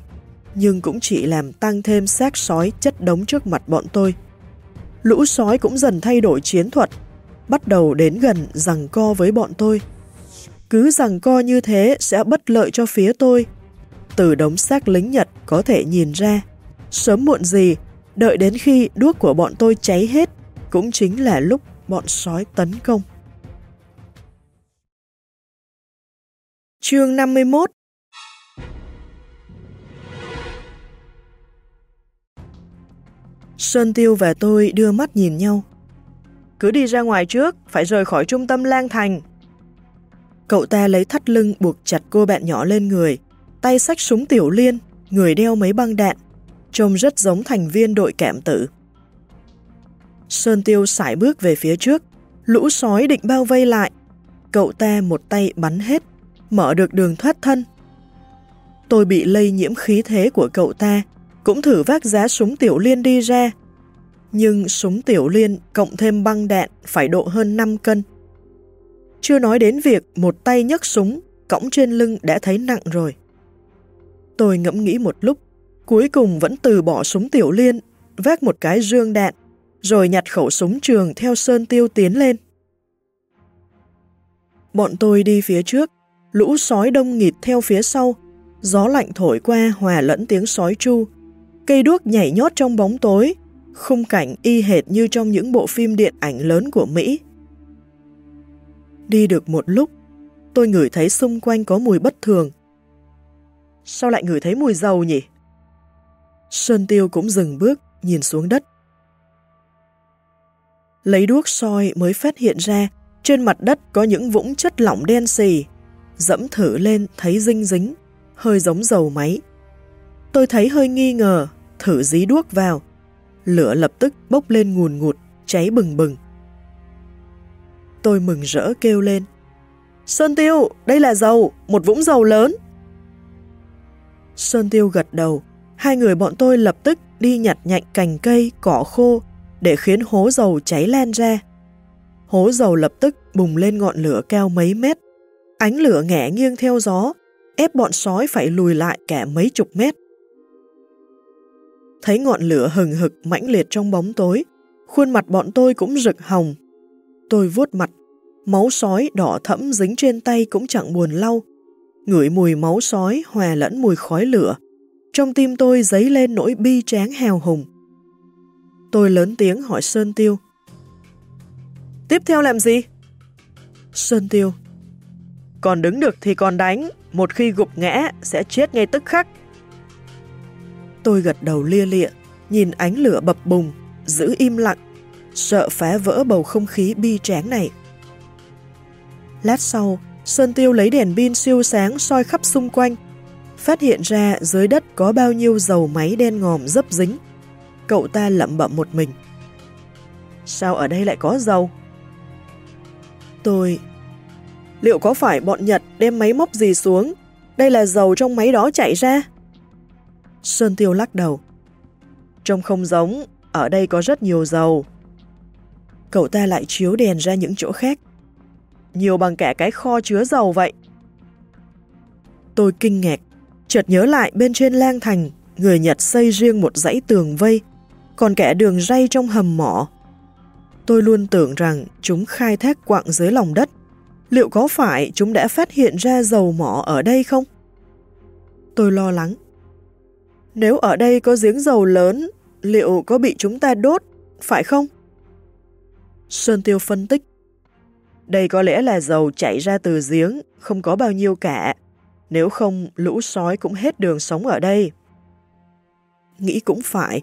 nhưng cũng chỉ làm tăng thêm xác sói chất đống trước mặt bọn tôi. Lũ sói cũng dần thay đổi chiến thuật, bắt đầu đến gần rằng co với bọn tôi. Cứ rằng co như thế sẽ bất lợi cho phía tôi. Từ đống xác lính Nhật có thể nhìn ra, sớm muộn gì, đợi đến khi đuốc của bọn tôi cháy hết, cũng chính là lúc bọn sói tấn công. Chương 51 Sơn Tiêu và tôi đưa mắt nhìn nhau. Cứ đi ra ngoài trước, phải rời khỏi trung tâm lang thành. Cậu ta lấy thắt lưng buộc chặt cô bạn nhỏ lên người, tay sách súng tiểu liên, người đeo mấy băng đạn, trông rất giống thành viên đội cảm tử. Sơn Tiêu sải bước về phía trước, lũ sói định bao vây lại. Cậu ta một tay bắn hết, mở được đường thoát thân. Tôi bị lây nhiễm khí thế của cậu ta, cũng thử vác giá súng tiểu liên đi ra. Nhưng súng tiểu liên cộng thêm băng đạn phải độ hơn 5 cân. Chưa nói đến việc một tay nhấc súng, cõng trên lưng đã thấy nặng rồi. Tôi ngẫm nghĩ một lúc, cuối cùng vẫn từ bỏ súng tiểu liên, vác một cái dương đạn, rồi nhặt khẩu súng trường theo sơn tiêu tiến lên. Bọn tôi đi phía trước, lũ sói đông nghịt theo phía sau, gió lạnh thổi qua hòa lẫn tiếng sói chu, cây đuốc nhảy nhót trong bóng tối, khung cảnh y hệt như trong những bộ phim điện ảnh lớn của Mỹ. Đi được một lúc, tôi ngửi thấy xung quanh có mùi bất thường. Sao lại ngửi thấy mùi dầu nhỉ? Sơn Tiêu cũng dừng bước, nhìn xuống đất. Lấy đuốc soi mới phát hiện ra trên mặt đất có những vũng chất lỏng đen xì. Dẫm thử lên thấy dinh dính, hơi giống dầu máy. Tôi thấy hơi nghi ngờ, thử dí đuốc vào. Lửa lập tức bốc lên ngùn ngụt, cháy bừng bừng. Tôi mừng rỡ kêu lên. Sơn Tiêu, đây là dầu, một vũng dầu lớn. Sơn Tiêu gật đầu, hai người bọn tôi lập tức đi nhặt nhạnh cành cây, cỏ khô để khiến hố dầu cháy lan ra. Hố dầu lập tức bùng lên ngọn lửa cao mấy mét. Ánh lửa ngẻ nghiêng theo gió, ép bọn sói phải lùi lại cả mấy chục mét. Thấy ngọn lửa hừng hực mãnh liệt trong bóng tối, khuôn mặt bọn tôi cũng rực hồng. Tôi vuốt mặt, máu sói đỏ thẫm dính trên tay cũng chẳng buồn lau. Ngửi mùi máu sói hòa lẫn mùi khói lửa. Trong tim tôi dấy lên nỗi bi tráng hào hùng. Tôi lớn tiếng hỏi Sơn Tiêu. Tiếp theo làm gì? Sơn Tiêu. Còn đứng được thì còn đánh, một khi gục ngã sẽ chết ngay tức khắc. Tôi gật đầu lia lịa, nhìn ánh lửa bập bùng, giữ im lặng, sợ phá vỡ bầu không khí bi tráng này. Lát sau, Sơn Tiêu lấy đèn pin siêu sáng soi khắp xung quanh, phát hiện ra dưới đất có bao nhiêu dầu máy đen ngòm dấp dính. Cậu ta lẩm bẩm một mình. Sao ở đây lại có dầu? Tôi... Liệu có phải bọn Nhật đem máy móc gì xuống? Đây là dầu trong máy đó chạy ra. Sơn Tiêu lắc đầu. Trông không giống, ở đây có rất nhiều dầu. Cậu ta lại chiếu đèn ra những chỗ khác. Nhiều bằng cả cái kho chứa dầu vậy. Tôi kinh ngạc, chợt nhớ lại bên trên lang thành, người Nhật xây riêng một dãy tường vây, còn kẻ đường ray trong hầm mỏ. Tôi luôn tưởng rằng chúng khai thác quặng dưới lòng đất. Liệu có phải chúng đã phát hiện ra dầu mỏ ở đây không? Tôi lo lắng. Nếu ở đây có giếng dầu lớn, liệu có bị chúng ta đốt, phải không? Sơn Tiêu phân tích. Đây có lẽ là dầu chảy ra từ giếng, không có bao nhiêu cả. Nếu không, lũ sói cũng hết đường sống ở đây. Nghĩ cũng phải,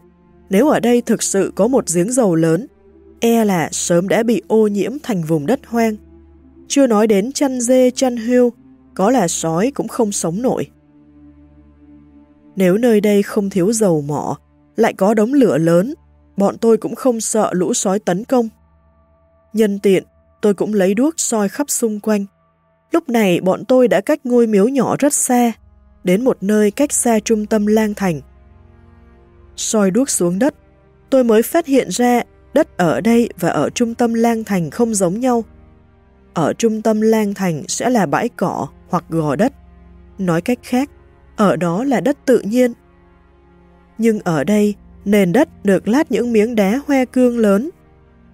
nếu ở đây thực sự có một giếng dầu lớn, e là sớm đã bị ô nhiễm thành vùng đất hoang. Chưa nói đến chăn dê chăn hươu, có là sói cũng không sống nổi. Nếu nơi đây không thiếu dầu mỏ, lại có đống lửa lớn, bọn tôi cũng không sợ lũ sói tấn công. Nhân tiện, tôi cũng lấy đuốc soi khắp xung quanh. Lúc này bọn tôi đã cách ngôi miếu nhỏ rất xa, đến một nơi cách xa trung tâm lang thành. soi đuốc xuống đất, tôi mới phát hiện ra đất ở đây và ở trung tâm lang thành không giống nhau. Ở trung tâm lang thành sẽ là bãi cỏ hoặc gò đất. Nói cách khác, ở đó là đất tự nhiên. Nhưng ở đây, nền đất được lát những miếng đá hoe cương lớn.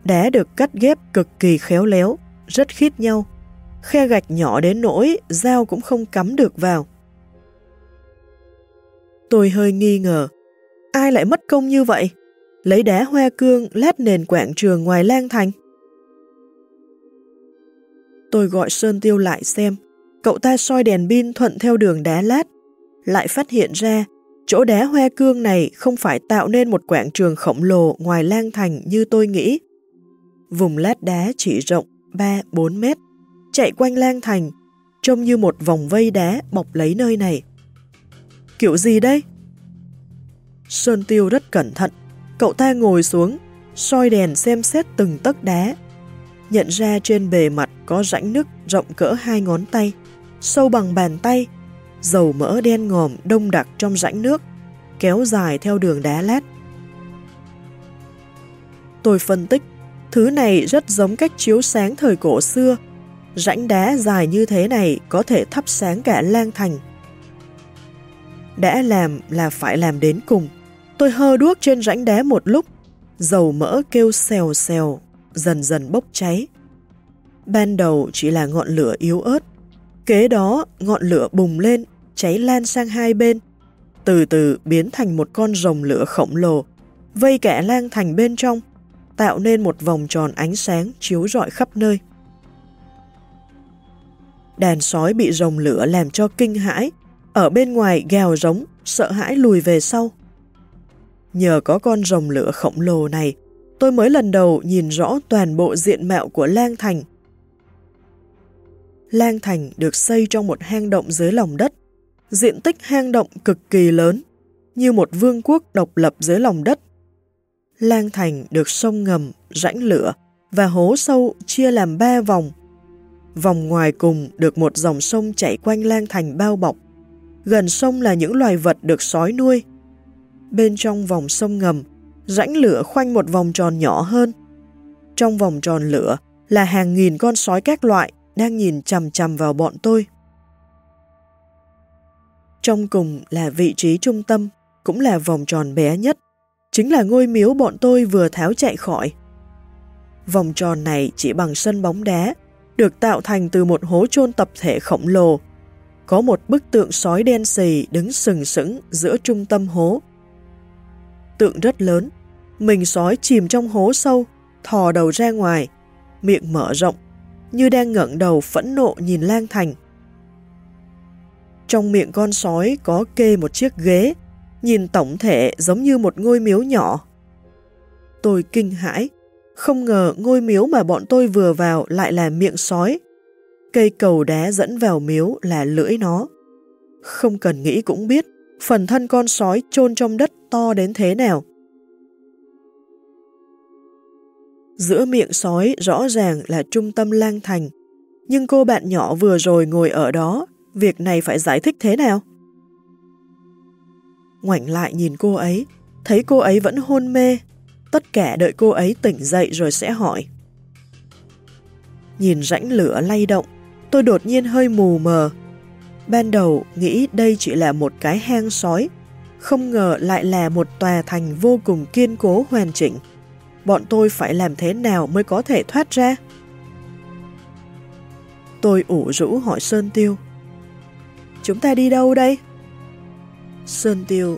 Đá được cắt ghép cực kỳ khéo léo, rất khít nhau. Khe gạch nhỏ đến nỗi, dao cũng không cắm được vào. Tôi hơi nghi ngờ, ai lại mất công như vậy? Lấy đá hoa cương lát nền quảng trường ngoài lang thành. Tôi gọi Sơn Tiêu lại xem, cậu ta soi đèn pin thuận theo đường đá lát, lại phát hiện ra chỗ đá hoe cương này không phải tạo nên một quảng trường khổng lồ ngoài lang thành như tôi nghĩ. Vùng lát đá chỉ rộng 3-4 mét, chạy quanh lang thành, trông như một vòng vây đá bọc lấy nơi này. Kiểu gì đây? Sơn Tiêu rất cẩn thận, cậu ta ngồi xuống, soi đèn xem xét từng tấc đá. Nhận ra trên bề mặt có rãnh nước rộng cỡ hai ngón tay, sâu bằng bàn tay, dầu mỡ đen ngòm đông đặc trong rãnh nước, kéo dài theo đường đá lát. Tôi phân tích, thứ này rất giống cách chiếu sáng thời cổ xưa. Rãnh đá dài như thế này có thể thắp sáng cả lang thành. Đã làm là phải làm đến cùng. Tôi hơ đuốc trên rãnh đá một lúc, dầu mỡ kêu xèo xèo, dần dần bốc cháy. Ban đầu chỉ là ngọn lửa yếu ớt, kế đó ngọn lửa bùng lên cháy lan sang hai bên, từ từ biến thành một con rồng lửa khổng lồ, vây kẻ lang thành bên trong, tạo nên một vòng tròn ánh sáng chiếu rọi khắp nơi. Đàn sói bị rồng lửa làm cho kinh hãi, ở bên ngoài gào rống, sợ hãi lùi về sau. Nhờ có con rồng lửa khổng lồ này, tôi mới lần đầu nhìn rõ toàn bộ diện mạo của Lang Thành. Lang Thành được xây trong một hang động dưới lòng đất, diện tích hang động cực kỳ lớn, như một vương quốc độc lập dưới lòng đất. Lang thành được sông ngầm, rãnh lửa và hố sâu chia làm ba vòng. Vòng ngoài cùng được một dòng sông chảy quanh lang thành bao bọc. Gần sông là những loài vật được sói nuôi. Bên trong vòng sông ngầm, rãnh lửa khoanh một vòng tròn nhỏ hơn. Trong vòng tròn lửa là hàng nghìn con sói các loại đang nhìn chằm chằm vào bọn tôi. Trong cùng là vị trí trung tâm, cũng là vòng tròn bé nhất, chính là ngôi miếu bọn tôi vừa tháo chạy khỏi. Vòng tròn này chỉ bằng sân bóng đá, được tạo thành từ một hố chôn tập thể khổng lồ. Có một bức tượng sói đen xì đứng sừng sững giữa trung tâm hố. Tượng rất lớn, mình sói chìm trong hố sâu, thò đầu ra ngoài, miệng mở rộng, như đang ngẩng đầu phẫn nộ nhìn lang thành. Trong miệng con sói có kê một chiếc ghế, nhìn tổng thể giống như một ngôi miếu nhỏ. Tôi kinh hãi, không ngờ ngôi miếu mà bọn tôi vừa vào lại là miệng sói. Cây cầu đá dẫn vào miếu là lưỡi nó. Không cần nghĩ cũng biết, phần thân con sói chôn trong đất to đến thế nào. Giữa miệng sói rõ ràng là trung tâm lang thành, nhưng cô bạn nhỏ vừa rồi ngồi ở đó Việc này phải giải thích thế nào? Ngoảnh lại nhìn cô ấy, thấy cô ấy vẫn hôn mê, tất cả đợi cô ấy tỉnh dậy rồi sẽ hỏi. Nhìn rãnh lửa lay động, tôi đột nhiên hơi mù mờ. Ban đầu nghĩ đây chỉ là một cái hang sói, không ngờ lại là một tòa thành vô cùng kiên cố hoàn chỉnh. Bọn tôi phải làm thế nào mới có thể thoát ra? Tôi ủ rũ hỏi Sơn Tiêu. Chúng ta đi đâu đây? Sơn Tiêu.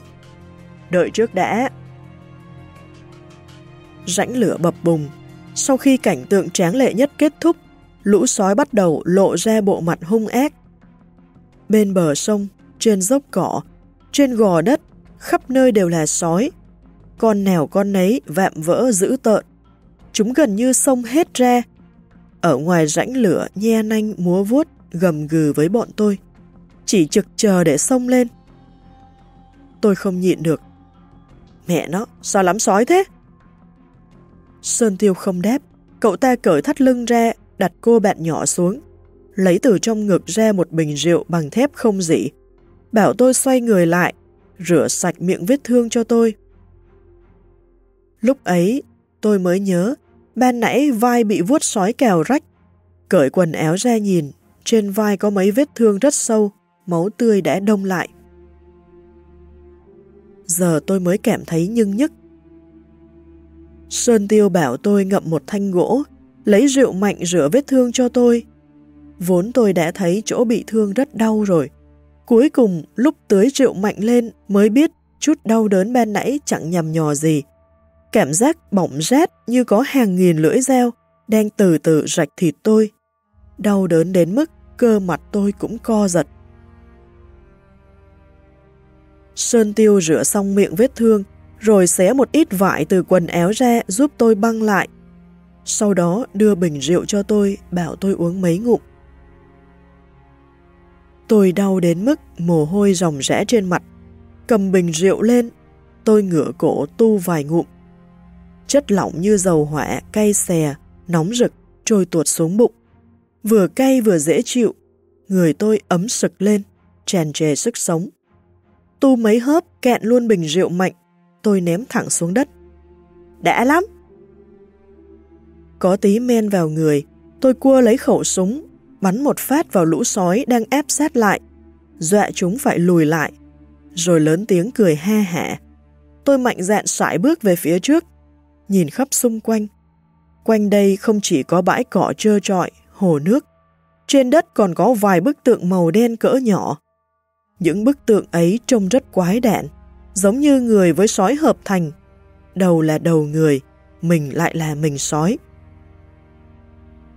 Đợi trước đã. Rãnh lửa bập bùng. Sau khi cảnh tượng tráng lệ nhất kết thúc, lũ sói bắt đầu lộ ra bộ mặt hung ác. Bên bờ sông, trên dốc cỏ, trên gò đất, khắp nơi đều là sói. Con nào con nấy vạm vỡ dữ tợn. Chúng gần như sông hết ra. Ở ngoài rãnh lửa nhe nanh múa vuốt gầm gừ với bọn tôi. Chỉ trực chờ để sông lên. Tôi không nhịn được. Mẹ nó, sao lắm sói thế? Sơn Tiêu không đáp. Cậu ta cởi thắt lưng ra, đặt cô bạn nhỏ xuống. Lấy từ trong ngực ra một bình rượu bằng thép không dỉ. Bảo tôi xoay người lại, rửa sạch miệng vết thương cho tôi. Lúc ấy, tôi mới nhớ, ban nãy vai bị vuốt sói kèo rách. Cởi quần áo ra nhìn, trên vai có mấy vết thương rất sâu, máu tươi đã đông lại. Giờ tôi mới cảm thấy nhưng nhức. Sơn Tiêu bảo tôi ngậm một thanh gỗ, lấy rượu mạnh rửa vết thương cho tôi. Vốn tôi đã thấy chỗ bị thương rất đau rồi. Cuối cùng, lúc tưới rượu mạnh lên mới biết chút đau đớn ban nãy chẳng nhầm nhò gì. Cảm giác bỏng rát như có hàng nghìn lưỡi dao đang từ từ rạch thịt tôi. Đau đớn đến mức cơ mặt tôi cũng co giật. Sơn Tiêu rửa xong miệng vết thương, rồi xé một ít vải từ quần éo ra giúp tôi băng lại. Sau đó đưa bình rượu cho tôi, bảo tôi uống mấy ngụm. Tôi đau đến mức mồ hôi ròng rẽ trên mặt. Cầm bình rượu lên, tôi ngửa cổ tu vài ngụm. Chất lỏng như dầu hỏa, cay xè, nóng rực, trôi tuột xuống bụng. Vừa cay vừa dễ chịu, người tôi ấm sực lên, tràn trề sức sống. Tu mấy hớp kẹn luôn bình rượu mạnh, tôi ném thẳng xuống đất. Đã lắm! Có tí men vào người, tôi cua lấy khẩu súng, bắn một phát vào lũ sói đang ép sát lại, dọa chúng phải lùi lại, rồi lớn tiếng cười ha hả. Tôi mạnh dạn sải bước về phía trước, nhìn khắp xung quanh. Quanh đây không chỉ có bãi cỏ trơ trọi, hồ nước, trên đất còn có vài bức tượng màu đen cỡ nhỏ. Những bức tượng ấy trông rất quái đản, giống như người với sói hợp thành. Đầu là đầu người, mình lại là mình sói.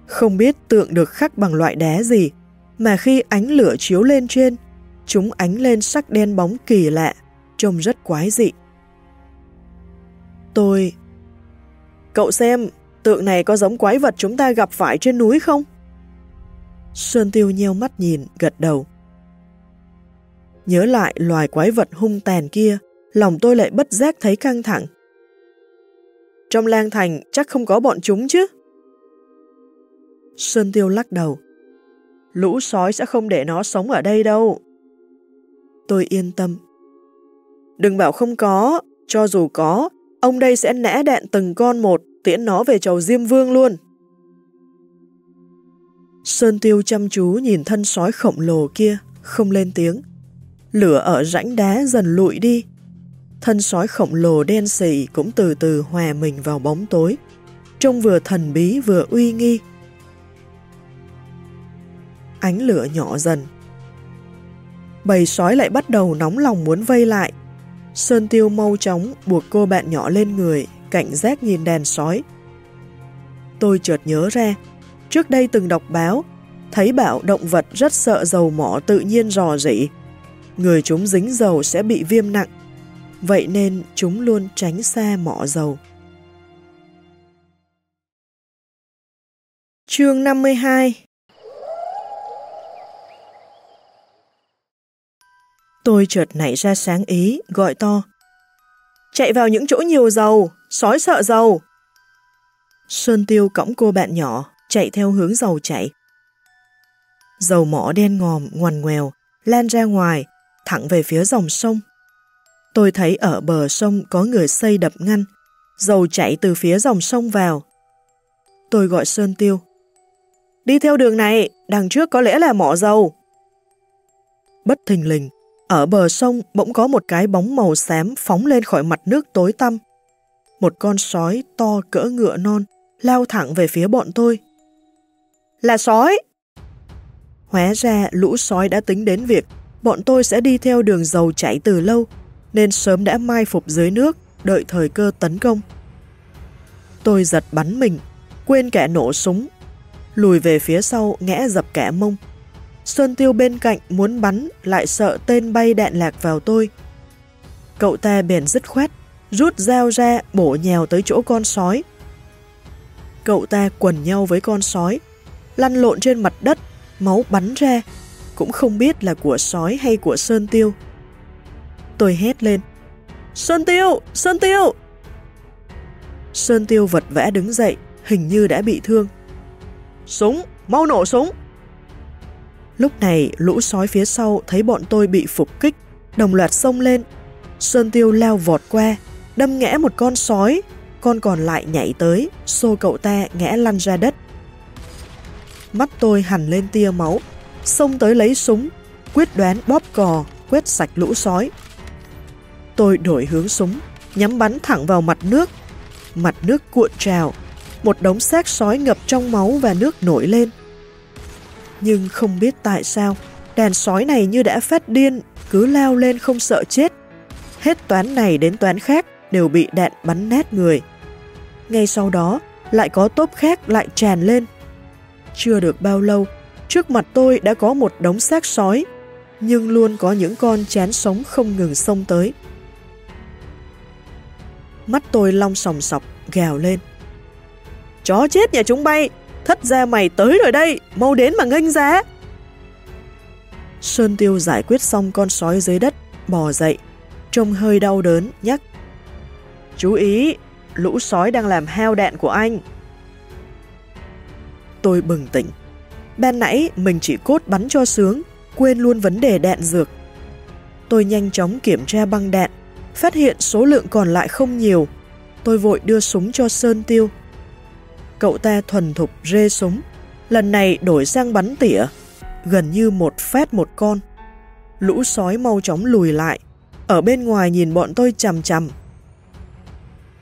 Không biết tượng được khắc bằng loại đá gì, mà khi ánh lửa chiếu lên trên, chúng ánh lên sắc đen bóng kỳ lạ, trông rất quái dị. Tôi... Cậu xem, tượng này có giống quái vật chúng ta gặp phải trên núi không? Sơn Tiêu nheo mắt nhìn, gật đầu. Nhớ lại loài quái vật hung tàn kia, lòng tôi lại bất giác thấy căng thẳng. Trong lang thành chắc không có bọn chúng chứ? Sơn Tiêu lắc đầu. Lũ sói sẽ không để nó sống ở đây đâu. Tôi yên tâm. Đừng bảo không có, cho dù có, ông đây sẽ nã đạn từng con một, tiễn nó về chầu Diêm Vương luôn. Sơn Tiêu chăm chú nhìn thân sói khổng lồ kia, không lên tiếng. Lửa ở rãnh đá dần lụi đi. Thân sói khổng lồ đen xì cũng từ từ hòa mình vào bóng tối. Trông vừa thần bí vừa uy nghi, ánh lửa nhỏ dần. Bầy sói lại bắt đầu nóng lòng muốn vây lại. Sơn Tiêu mau chóng buộc cô bạn nhỏ lên người, cảnh giác nhìn đàn sói. Tôi chợt nhớ ra, trước đây từng đọc báo, thấy bảo động vật rất sợ dầu mỏ tự nhiên rò rỉ. Người chúng dính dầu sẽ bị viêm nặng, vậy nên chúng luôn tránh xa mỏ dầu. Chương 52 Tôi chợt nảy ra sáng ý, gọi to. Chạy vào những chỗ nhiều dầu, sói sợ dầu. Sơn Tiêu cõng cô bạn nhỏ, chạy theo hướng dầu chạy. Dầu mỏ đen ngòm, ngoằn ngoèo, lan ra ngoài, thẳng về phía dòng sông. Tôi thấy ở bờ sông có người xây đập ngăn, dầu chảy từ phía dòng sông vào. Tôi gọi Sơn Tiêu. Đi theo đường này, đằng trước có lẽ là mỏ dầu. Bất thình lình, Ở bờ sông bỗng có một cái bóng màu xám phóng lên khỏi mặt nước tối tăm. Một con sói to cỡ ngựa non lao thẳng về phía bọn tôi. Là sói! Hóa ra lũ sói đã tính đến việc bọn tôi sẽ đi theo đường dầu chảy từ lâu, nên sớm đã mai phục dưới nước, đợi thời cơ tấn công. Tôi giật bắn mình, quên kẻ nổ súng, lùi về phía sau ngẽ dập kẻ mông. Sơn Tiêu bên cạnh muốn bắn lại sợ tên bay đạn lạc vào tôi. Cậu ta bèn dứt khoét rút dao ra bổ nhèo tới chỗ con sói. Cậu ta quần nhau với con sói, lăn lộn trên mặt đất, máu bắn ra, cũng không biết là của sói hay của Sơn Tiêu. Tôi hét lên, Sơn Tiêu! Sơn Tiêu! Sơn Tiêu vật vã đứng dậy, hình như đã bị thương. Súng! Mau nổ súng! Lúc này, lũ sói phía sau thấy bọn tôi bị phục kích, đồng loạt xông lên. Sơn Tiêu lao vọt qua, đâm ngẽ một con sói, con còn lại nhảy tới, xô cậu ta ngã lăn ra đất. Mắt tôi hằn lên tia máu, xông tới lấy súng, quyết đoán bóp cò, quét sạch lũ sói. Tôi đổi hướng súng, nhắm bắn thẳng vào mặt nước. Mặt nước cuộn trào, một đống xác sói ngập trong máu và nước nổi lên. Nhưng không biết tại sao, đàn sói này như đã phát điên, cứ lao lên không sợ chết. Hết toán này đến toán khác đều bị đạn bắn nát người. Ngay sau đó, lại có tốp khác lại tràn lên. Chưa được bao lâu, trước mặt tôi đã có một đống xác sói, nhưng luôn có những con chán sống không ngừng xông tới. Mắt tôi long sòng sọc, gào lên. Chó chết nhà chúng bay, thất ra mày tới rồi đây, mau đến mà nghênh giá. Sơn Tiêu giải quyết xong con sói dưới đất, bò dậy, trông hơi đau đớn, nhắc. Chú ý, lũ sói đang làm heo đạn của anh. Tôi bừng tỉnh. Ban nãy mình chỉ cốt bắn cho sướng, quên luôn vấn đề đạn dược. Tôi nhanh chóng kiểm tra băng đạn, phát hiện số lượng còn lại không nhiều. Tôi vội đưa súng cho Sơn Tiêu. Cậu ta thuần thục rê súng, lần này đổi sang bắn tỉa, gần như một phát một con. Lũ sói mau chóng lùi lại, ở bên ngoài nhìn bọn tôi chằm chằm.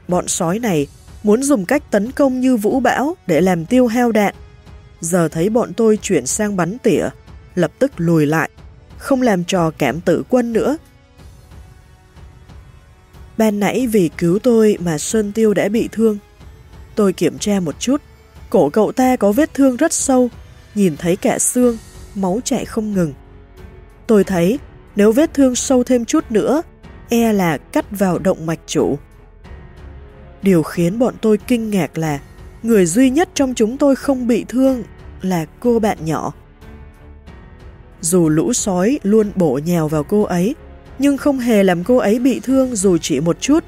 Bọn sói này muốn dùng cách tấn công như vũ bão để làm tiêu heo đạn. Giờ thấy bọn tôi chuyển sang bắn tỉa, lập tức lùi lại, không làm trò kém tử quân nữa. Ban nãy vì cứu tôi mà Sơn Tiêu đã bị thương. Tôi kiểm tra một chút, cổ cậu ta có vết thương rất sâu, nhìn thấy cả xương, máu chảy không ngừng. Tôi thấy nếu vết thương sâu thêm chút nữa, e là cắt vào động mạch chủ. Điều khiến bọn tôi kinh ngạc là người duy nhất trong chúng tôi không bị thương là cô bạn nhỏ. Dù lũ sói luôn bổ nhào vào cô ấy, nhưng không hề làm cô ấy bị thương dù chỉ một chút.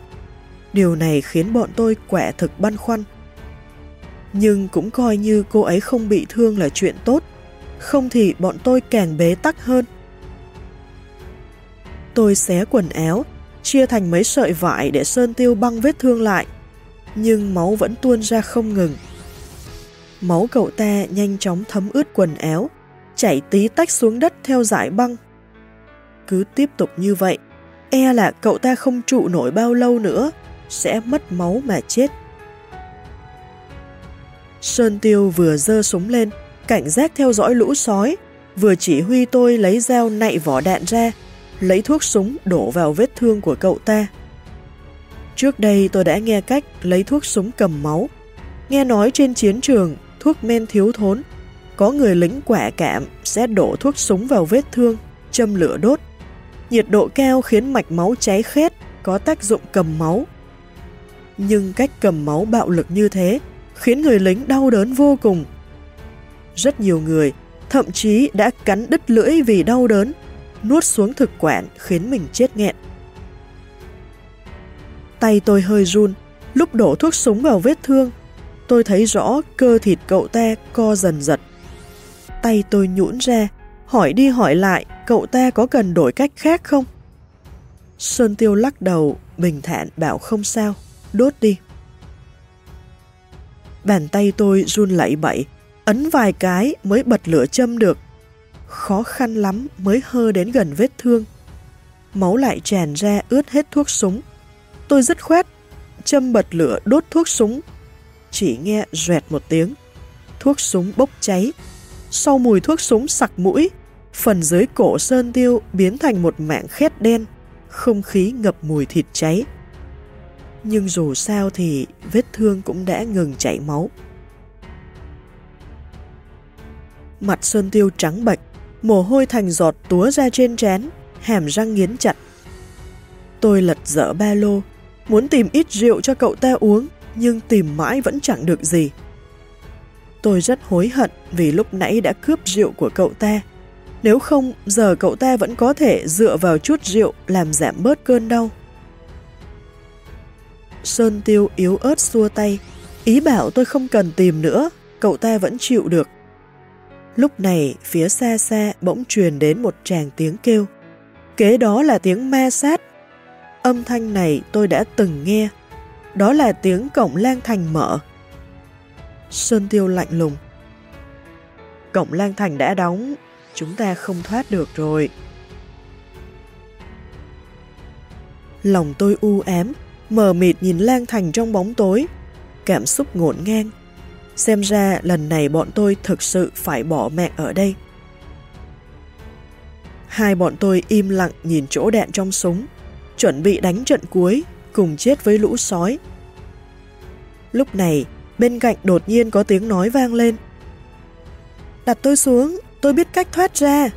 Điều này khiến bọn tôi quả thực băn khoăn. Nhưng cũng coi như cô ấy không bị thương là chuyện tốt, không thì bọn tôi càng bế tắc hơn. Tôi xé quần áo, chia thành mấy sợi vải để sơn tiêu băng vết thương lại, nhưng máu vẫn tuôn ra không ngừng. Máu cậu ta nhanh chóng thấm ướt quần áo, chảy tí tách xuống đất theo dải băng. Cứ tiếp tục như vậy, e là cậu ta không trụ nổi bao lâu nữa, sẽ mất máu mà chết. Sơn Tiêu vừa dơ súng lên, cảnh giác theo dõi lũ sói, vừa chỉ huy tôi lấy dao nạy vỏ đạn ra, lấy thuốc súng đổ vào vết thương của cậu ta. Trước đây tôi đã nghe cách lấy thuốc súng cầm máu. Nghe nói trên chiến trường, thuốc men thiếu thốn, có người lính quả cảm sẽ đổ thuốc súng vào vết thương, châm lửa đốt. Nhiệt độ cao khiến mạch máu cháy khét, có tác dụng cầm máu. Nhưng cách cầm máu bạo lực như thế khiến người lính đau đớn vô cùng. Rất nhiều người thậm chí đã cắn đứt lưỡi vì đau đớn, nuốt xuống thực quản khiến mình chết nghẹn. Tay tôi hơi run, lúc đổ thuốc súng vào vết thương, tôi thấy rõ cơ thịt cậu ta co dần giật. Tay tôi nhũn ra, hỏi đi hỏi lại cậu ta có cần đổi cách khác không? Sơn Tiêu lắc đầu, bình thản bảo không sao, đốt đi. Bàn tay tôi run lẩy bẩy, ấn vài cái mới bật lửa châm được. Khó khăn lắm mới hơ đến gần vết thương. máu lại tràn ra ướt hết thuốc súng. Tôi dứt khoát, châm bật lửa đốt thuốc súng. Chỉ nghe rẹt một tiếng, thuốc súng bốc cháy. Sau mùi thuốc súng sặc mũi, phần dưới cổ sơn tiêu biến thành một mảng khét đen, không khí ngập mùi thịt cháy. Nhưng dù sao thì vết thương cũng đã ngừng chảy máu. Mặt sơn tiêu trắng bệch, mồ hôi thành giọt túa ra trên trán, hàm răng nghiến chặt. Tôi lật dở ba lô, muốn tìm ít rượu cho cậu ta uống, nhưng tìm mãi vẫn chẳng được gì. Tôi rất hối hận vì lúc nãy đã cướp rượu của cậu ta. Nếu không, giờ cậu ta vẫn có thể dựa vào chút rượu làm giảm bớt cơn đau. Sơn Tiêu yếu ớt xua tay, ý bảo tôi không cần tìm nữa, cậu ta vẫn chịu được. Lúc này, phía xa xa bỗng truyền đến một tràng tiếng kêu. Kế đó là tiếng ma sát. Âm thanh này tôi đã từng nghe. Đó là tiếng cổng lang thành mở. Sơn Tiêu lạnh lùng. Cổng lang thành đã đóng, chúng ta không thoát được rồi. Lòng tôi u ám, mờ mịt nhìn lang thành trong bóng tối, cảm xúc ngổn ngang. Xem ra lần này bọn tôi thực sự phải bỏ mạng ở đây. Hai bọn tôi im lặng nhìn chỗ đạn trong súng, chuẩn bị đánh trận cuối, cùng chết với lũ sói. Lúc này, bên cạnh đột nhiên có tiếng nói vang lên. Đặt tôi xuống, tôi biết cách thoát ra.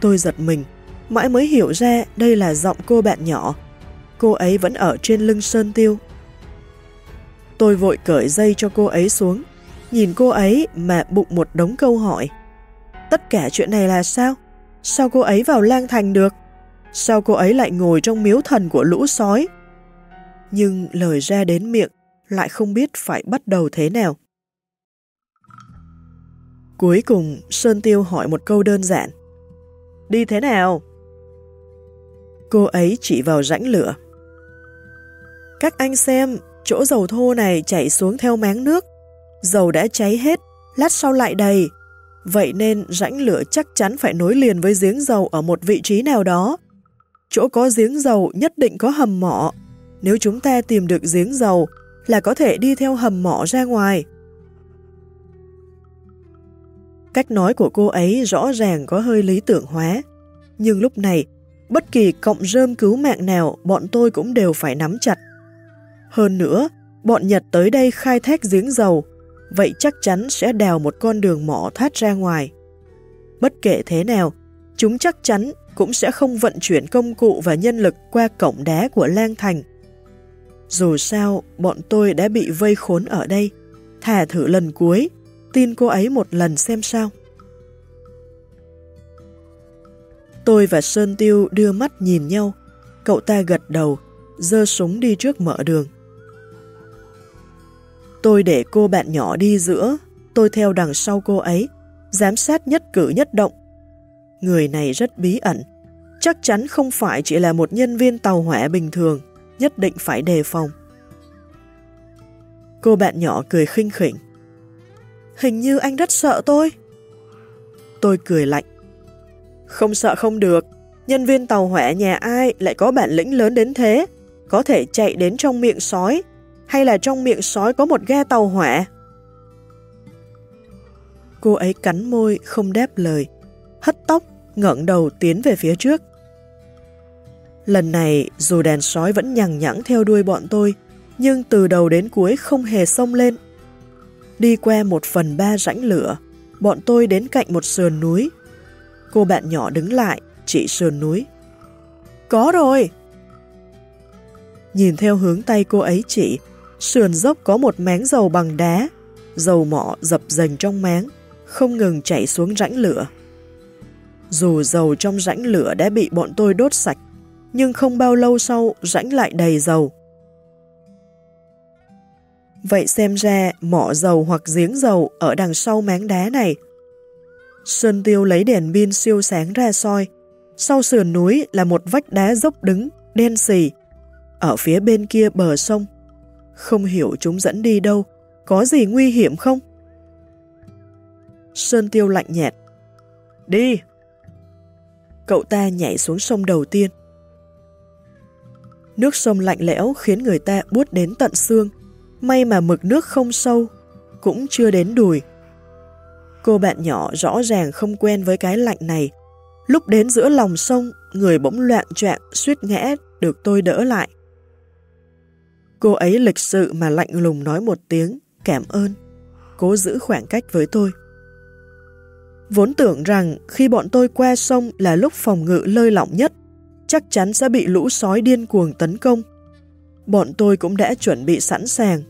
Tôi giật mình, mãi mới hiểu ra đây là giọng cô bạn nhỏ. Cô ấy vẫn ở trên lưng Sơn Tiêu. Tôi vội cởi dây cho cô ấy xuống, nhìn cô ấy mà bụng một đống câu hỏi. Tất cả chuyện này là sao? Sao cô ấy vào lang thành được? Sao cô ấy lại ngồi trong miếu thần của lũ sói? Nhưng lời ra đến miệng lại không biết phải bắt đầu thế nào. Cuối cùng, Sơn Tiêu hỏi một câu đơn giản. Đi thế nào? Cô ấy chỉ vào rãnh lửa. Các anh xem, chỗ dầu thô này chảy xuống theo máng nước. Dầu đã cháy hết, lát sau lại đầy. Vậy nên rãnh lửa chắc chắn phải nối liền với giếng dầu ở một vị trí nào đó. Chỗ có giếng dầu nhất định có hầm mỏ. Nếu chúng ta tìm được giếng dầu là có thể đi theo hầm mỏ ra ngoài. Cách nói của cô ấy rõ ràng có hơi lý tưởng hóa. Nhưng lúc này, bất kỳ cộng rơm cứu mạng nào bọn tôi cũng đều phải nắm chặt. Hơn nữa, bọn Nhật tới đây khai thác giếng dầu, vậy chắc chắn sẽ đào một con đường mỏ thoát ra ngoài. Bất kể thế nào, chúng chắc chắn cũng sẽ không vận chuyển công cụ và nhân lực qua cổng đá của Lang Thành. Dù sao, bọn tôi đã bị vây khốn ở đây, thả thử lần cuối, tin cô ấy một lần xem sao. Tôi và Sơn Tiêu đưa mắt nhìn nhau, cậu ta gật đầu, dơ súng đi trước mở đường. Tôi để cô bạn nhỏ đi giữa, tôi theo đằng sau cô ấy, giám sát nhất cử nhất động. Người này rất bí ẩn, chắc chắn không phải chỉ là một nhân viên tàu hỏa bình thường, nhất định phải đề phòng. Cô bạn nhỏ cười khinh khỉnh. Hình như anh rất sợ tôi. Tôi cười lạnh. Không sợ không được, nhân viên tàu hỏa nhà ai lại có bản lĩnh lớn đến thế, có thể chạy đến trong miệng sói, hay là trong miệng sói có một ghe tàu hỏa? Cô ấy cắn môi, không đáp lời, hất tóc, ngẩng đầu tiến về phía trước. Lần này, dù đèn sói vẫn nhằng nhẵng theo đuôi bọn tôi, nhưng từ đầu đến cuối không hề xông lên. Đi qua một phần ba rãnh lửa, bọn tôi đến cạnh một sườn núi. Cô bạn nhỏ đứng lại, chỉ sườn núi. Có rồi! Nhìn theo hướng tay cô ấy chỉ, sườn dốc có một máng dầu bằng đá, dầu mỏ dập dềnh trong máng, không ngừng chảy xuống rãnh lửa. Dù dầu trong rãnh lửa đã bị bọn tôi đốt sạch, nhưng không bao lâu sau rãnh lại đầy dầu. Vậy xem ra mỏ dầu hoặc giếng dầu ở đằng sau máng đá này. Sơn Tiêu lấy đèn pin siêu sáng ra soi. Sau sườn núi là một vách đá dốc đứng, đen xì. Ở phía bên kia bờ sông. Không hiểu chúng dẫn đi đâu, có gì nguy hiểm không? Sơn Tiêu lạnh nhạt. Đi! Cậu ta nhảy xuống sông đầu tiên. Nước sông lạnh lẽo khiến người ta buốt đến tận xương, may mà mực nước không sâu, cũng chưa đến đùi. Cô bạn nhỏ rõ ràng không quen với cái lạnh này. Lúc đến giữa lòng sông, người bỗng loạn trạng suýt ngã được tôi đỡ lại. Cô ấy lịch sự mà lạnh lùng nói một tiếng, cảm ơn, cố giữ khoảng cách với tôi. Vốn tưởng rằng khi bọn tôi qua sông là lúc phòng ngự lơi lỏng nhất, chắc chắn sẽ bị lũ sói điên cuồng tấn công. Bọn tôi cũng đã chuẩn bị sẵn sàng.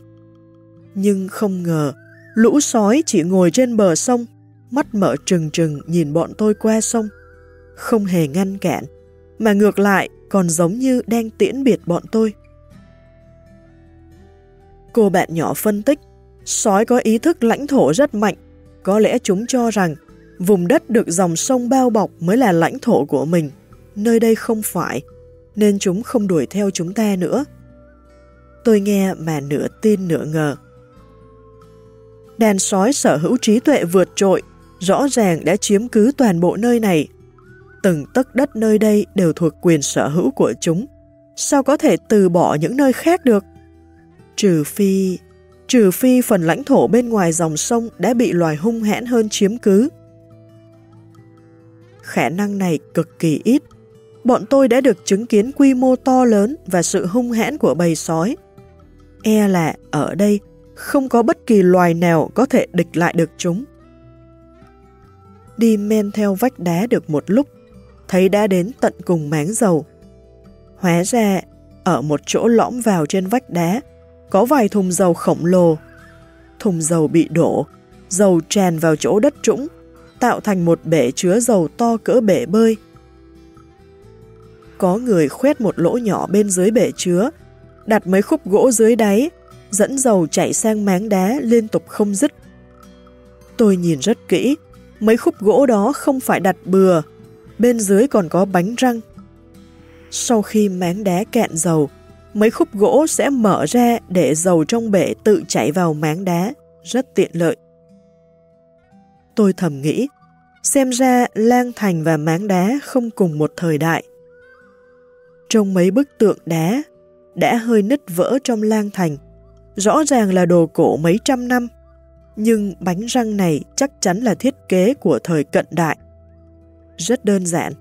Nhưng không ngờ, lũ sói chỉ ngồi trên bờ sông, mắt mở trừng trừng nhìn bọn tôi qua sông. Không hề ngăn cản, mà ngược lại còn giống như đang tiễn biệt bọn tôi. Cô bạn nhỏ phân tích, sói có ý thức lãnh thổ rất mạnh, có lẽ chúng cho rằng vùng đất được dòng sông bao bọc mới là lãnh thổ của mình, nơi đây không phải, nên chúng không đuổi theo chúng ta nữa. Tôi nghe mà nửa tin nửa ngờ. Đàn sói sở hữu trí tuệ vượt trội, rõ ràng đã chiếm cứ toàn bộ nơi này. Từng tấc đất nơi đây đều thuộc quyền sở hữu của chúng. Sao có thể từ bỏ những nơi khác được? Trừ phi... Trừ phi phần lãnh thổ bên ngoài dòng sông đã bị loài hung hãn hơn chiếm cứ. Khả năng này cực kỳ ít. Bọn tôi đã được chứng kiến quy mô to lớn và sự hung hãn của bầy sói. E là ở đây không có bất kỳ loài nào có thể địch lại được chúng. Đi men theo vách đá được một lúc, thấy đã đến tận cùng máng dầu. Hóa ra, ở một chỗ lõm vào trên vách đá, có vài thùng dầu khổng lồ. Thùng dầu bị đổ, dầu tràn vào chỗ đất trũng, tạo thành một bể chứa dầu to cỡ bể bơi. Có người khoét một lỗ nhỏ bên dưới bể chứa, đặt mấy khúc gỗ dưới đáy, dẫn dầu chảy sang máng đá liên tục không dứt. Tôi nhìn rất kỹ, mấy khúc gỗ đó không phải đặt bừa, bên dưới còn có bánh răng. Sau khi máng đá cạn dầu, mấy khúc gỗ sẽ mở ra để dầu trong bể tự chảy vào máng đá, rất tiện lợi. Tôi thầm nghĩ, xem ra Lang Thành và Máng Đá không cùng một thời đại. Trong mấy bức tượng đá, đã hơi nứt vỡ trong Lang Thành, rõ ràng là đồ cổ mấy trăm năm, nhưng bánh răng này chắc chắn là thiết kế của thời cận đại. Rất đơn giản,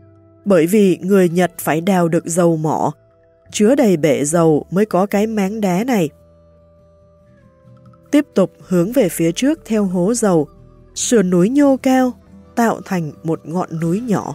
bởi vì người Nhật phải đào được dầu mỏ, chứa đầy bể dầu mới có cái máng đá này. Tiếp tục hướng về phía trước theo hố dầu, sườn núi nhô cao, tạo thành một ngọn núi nhỏ.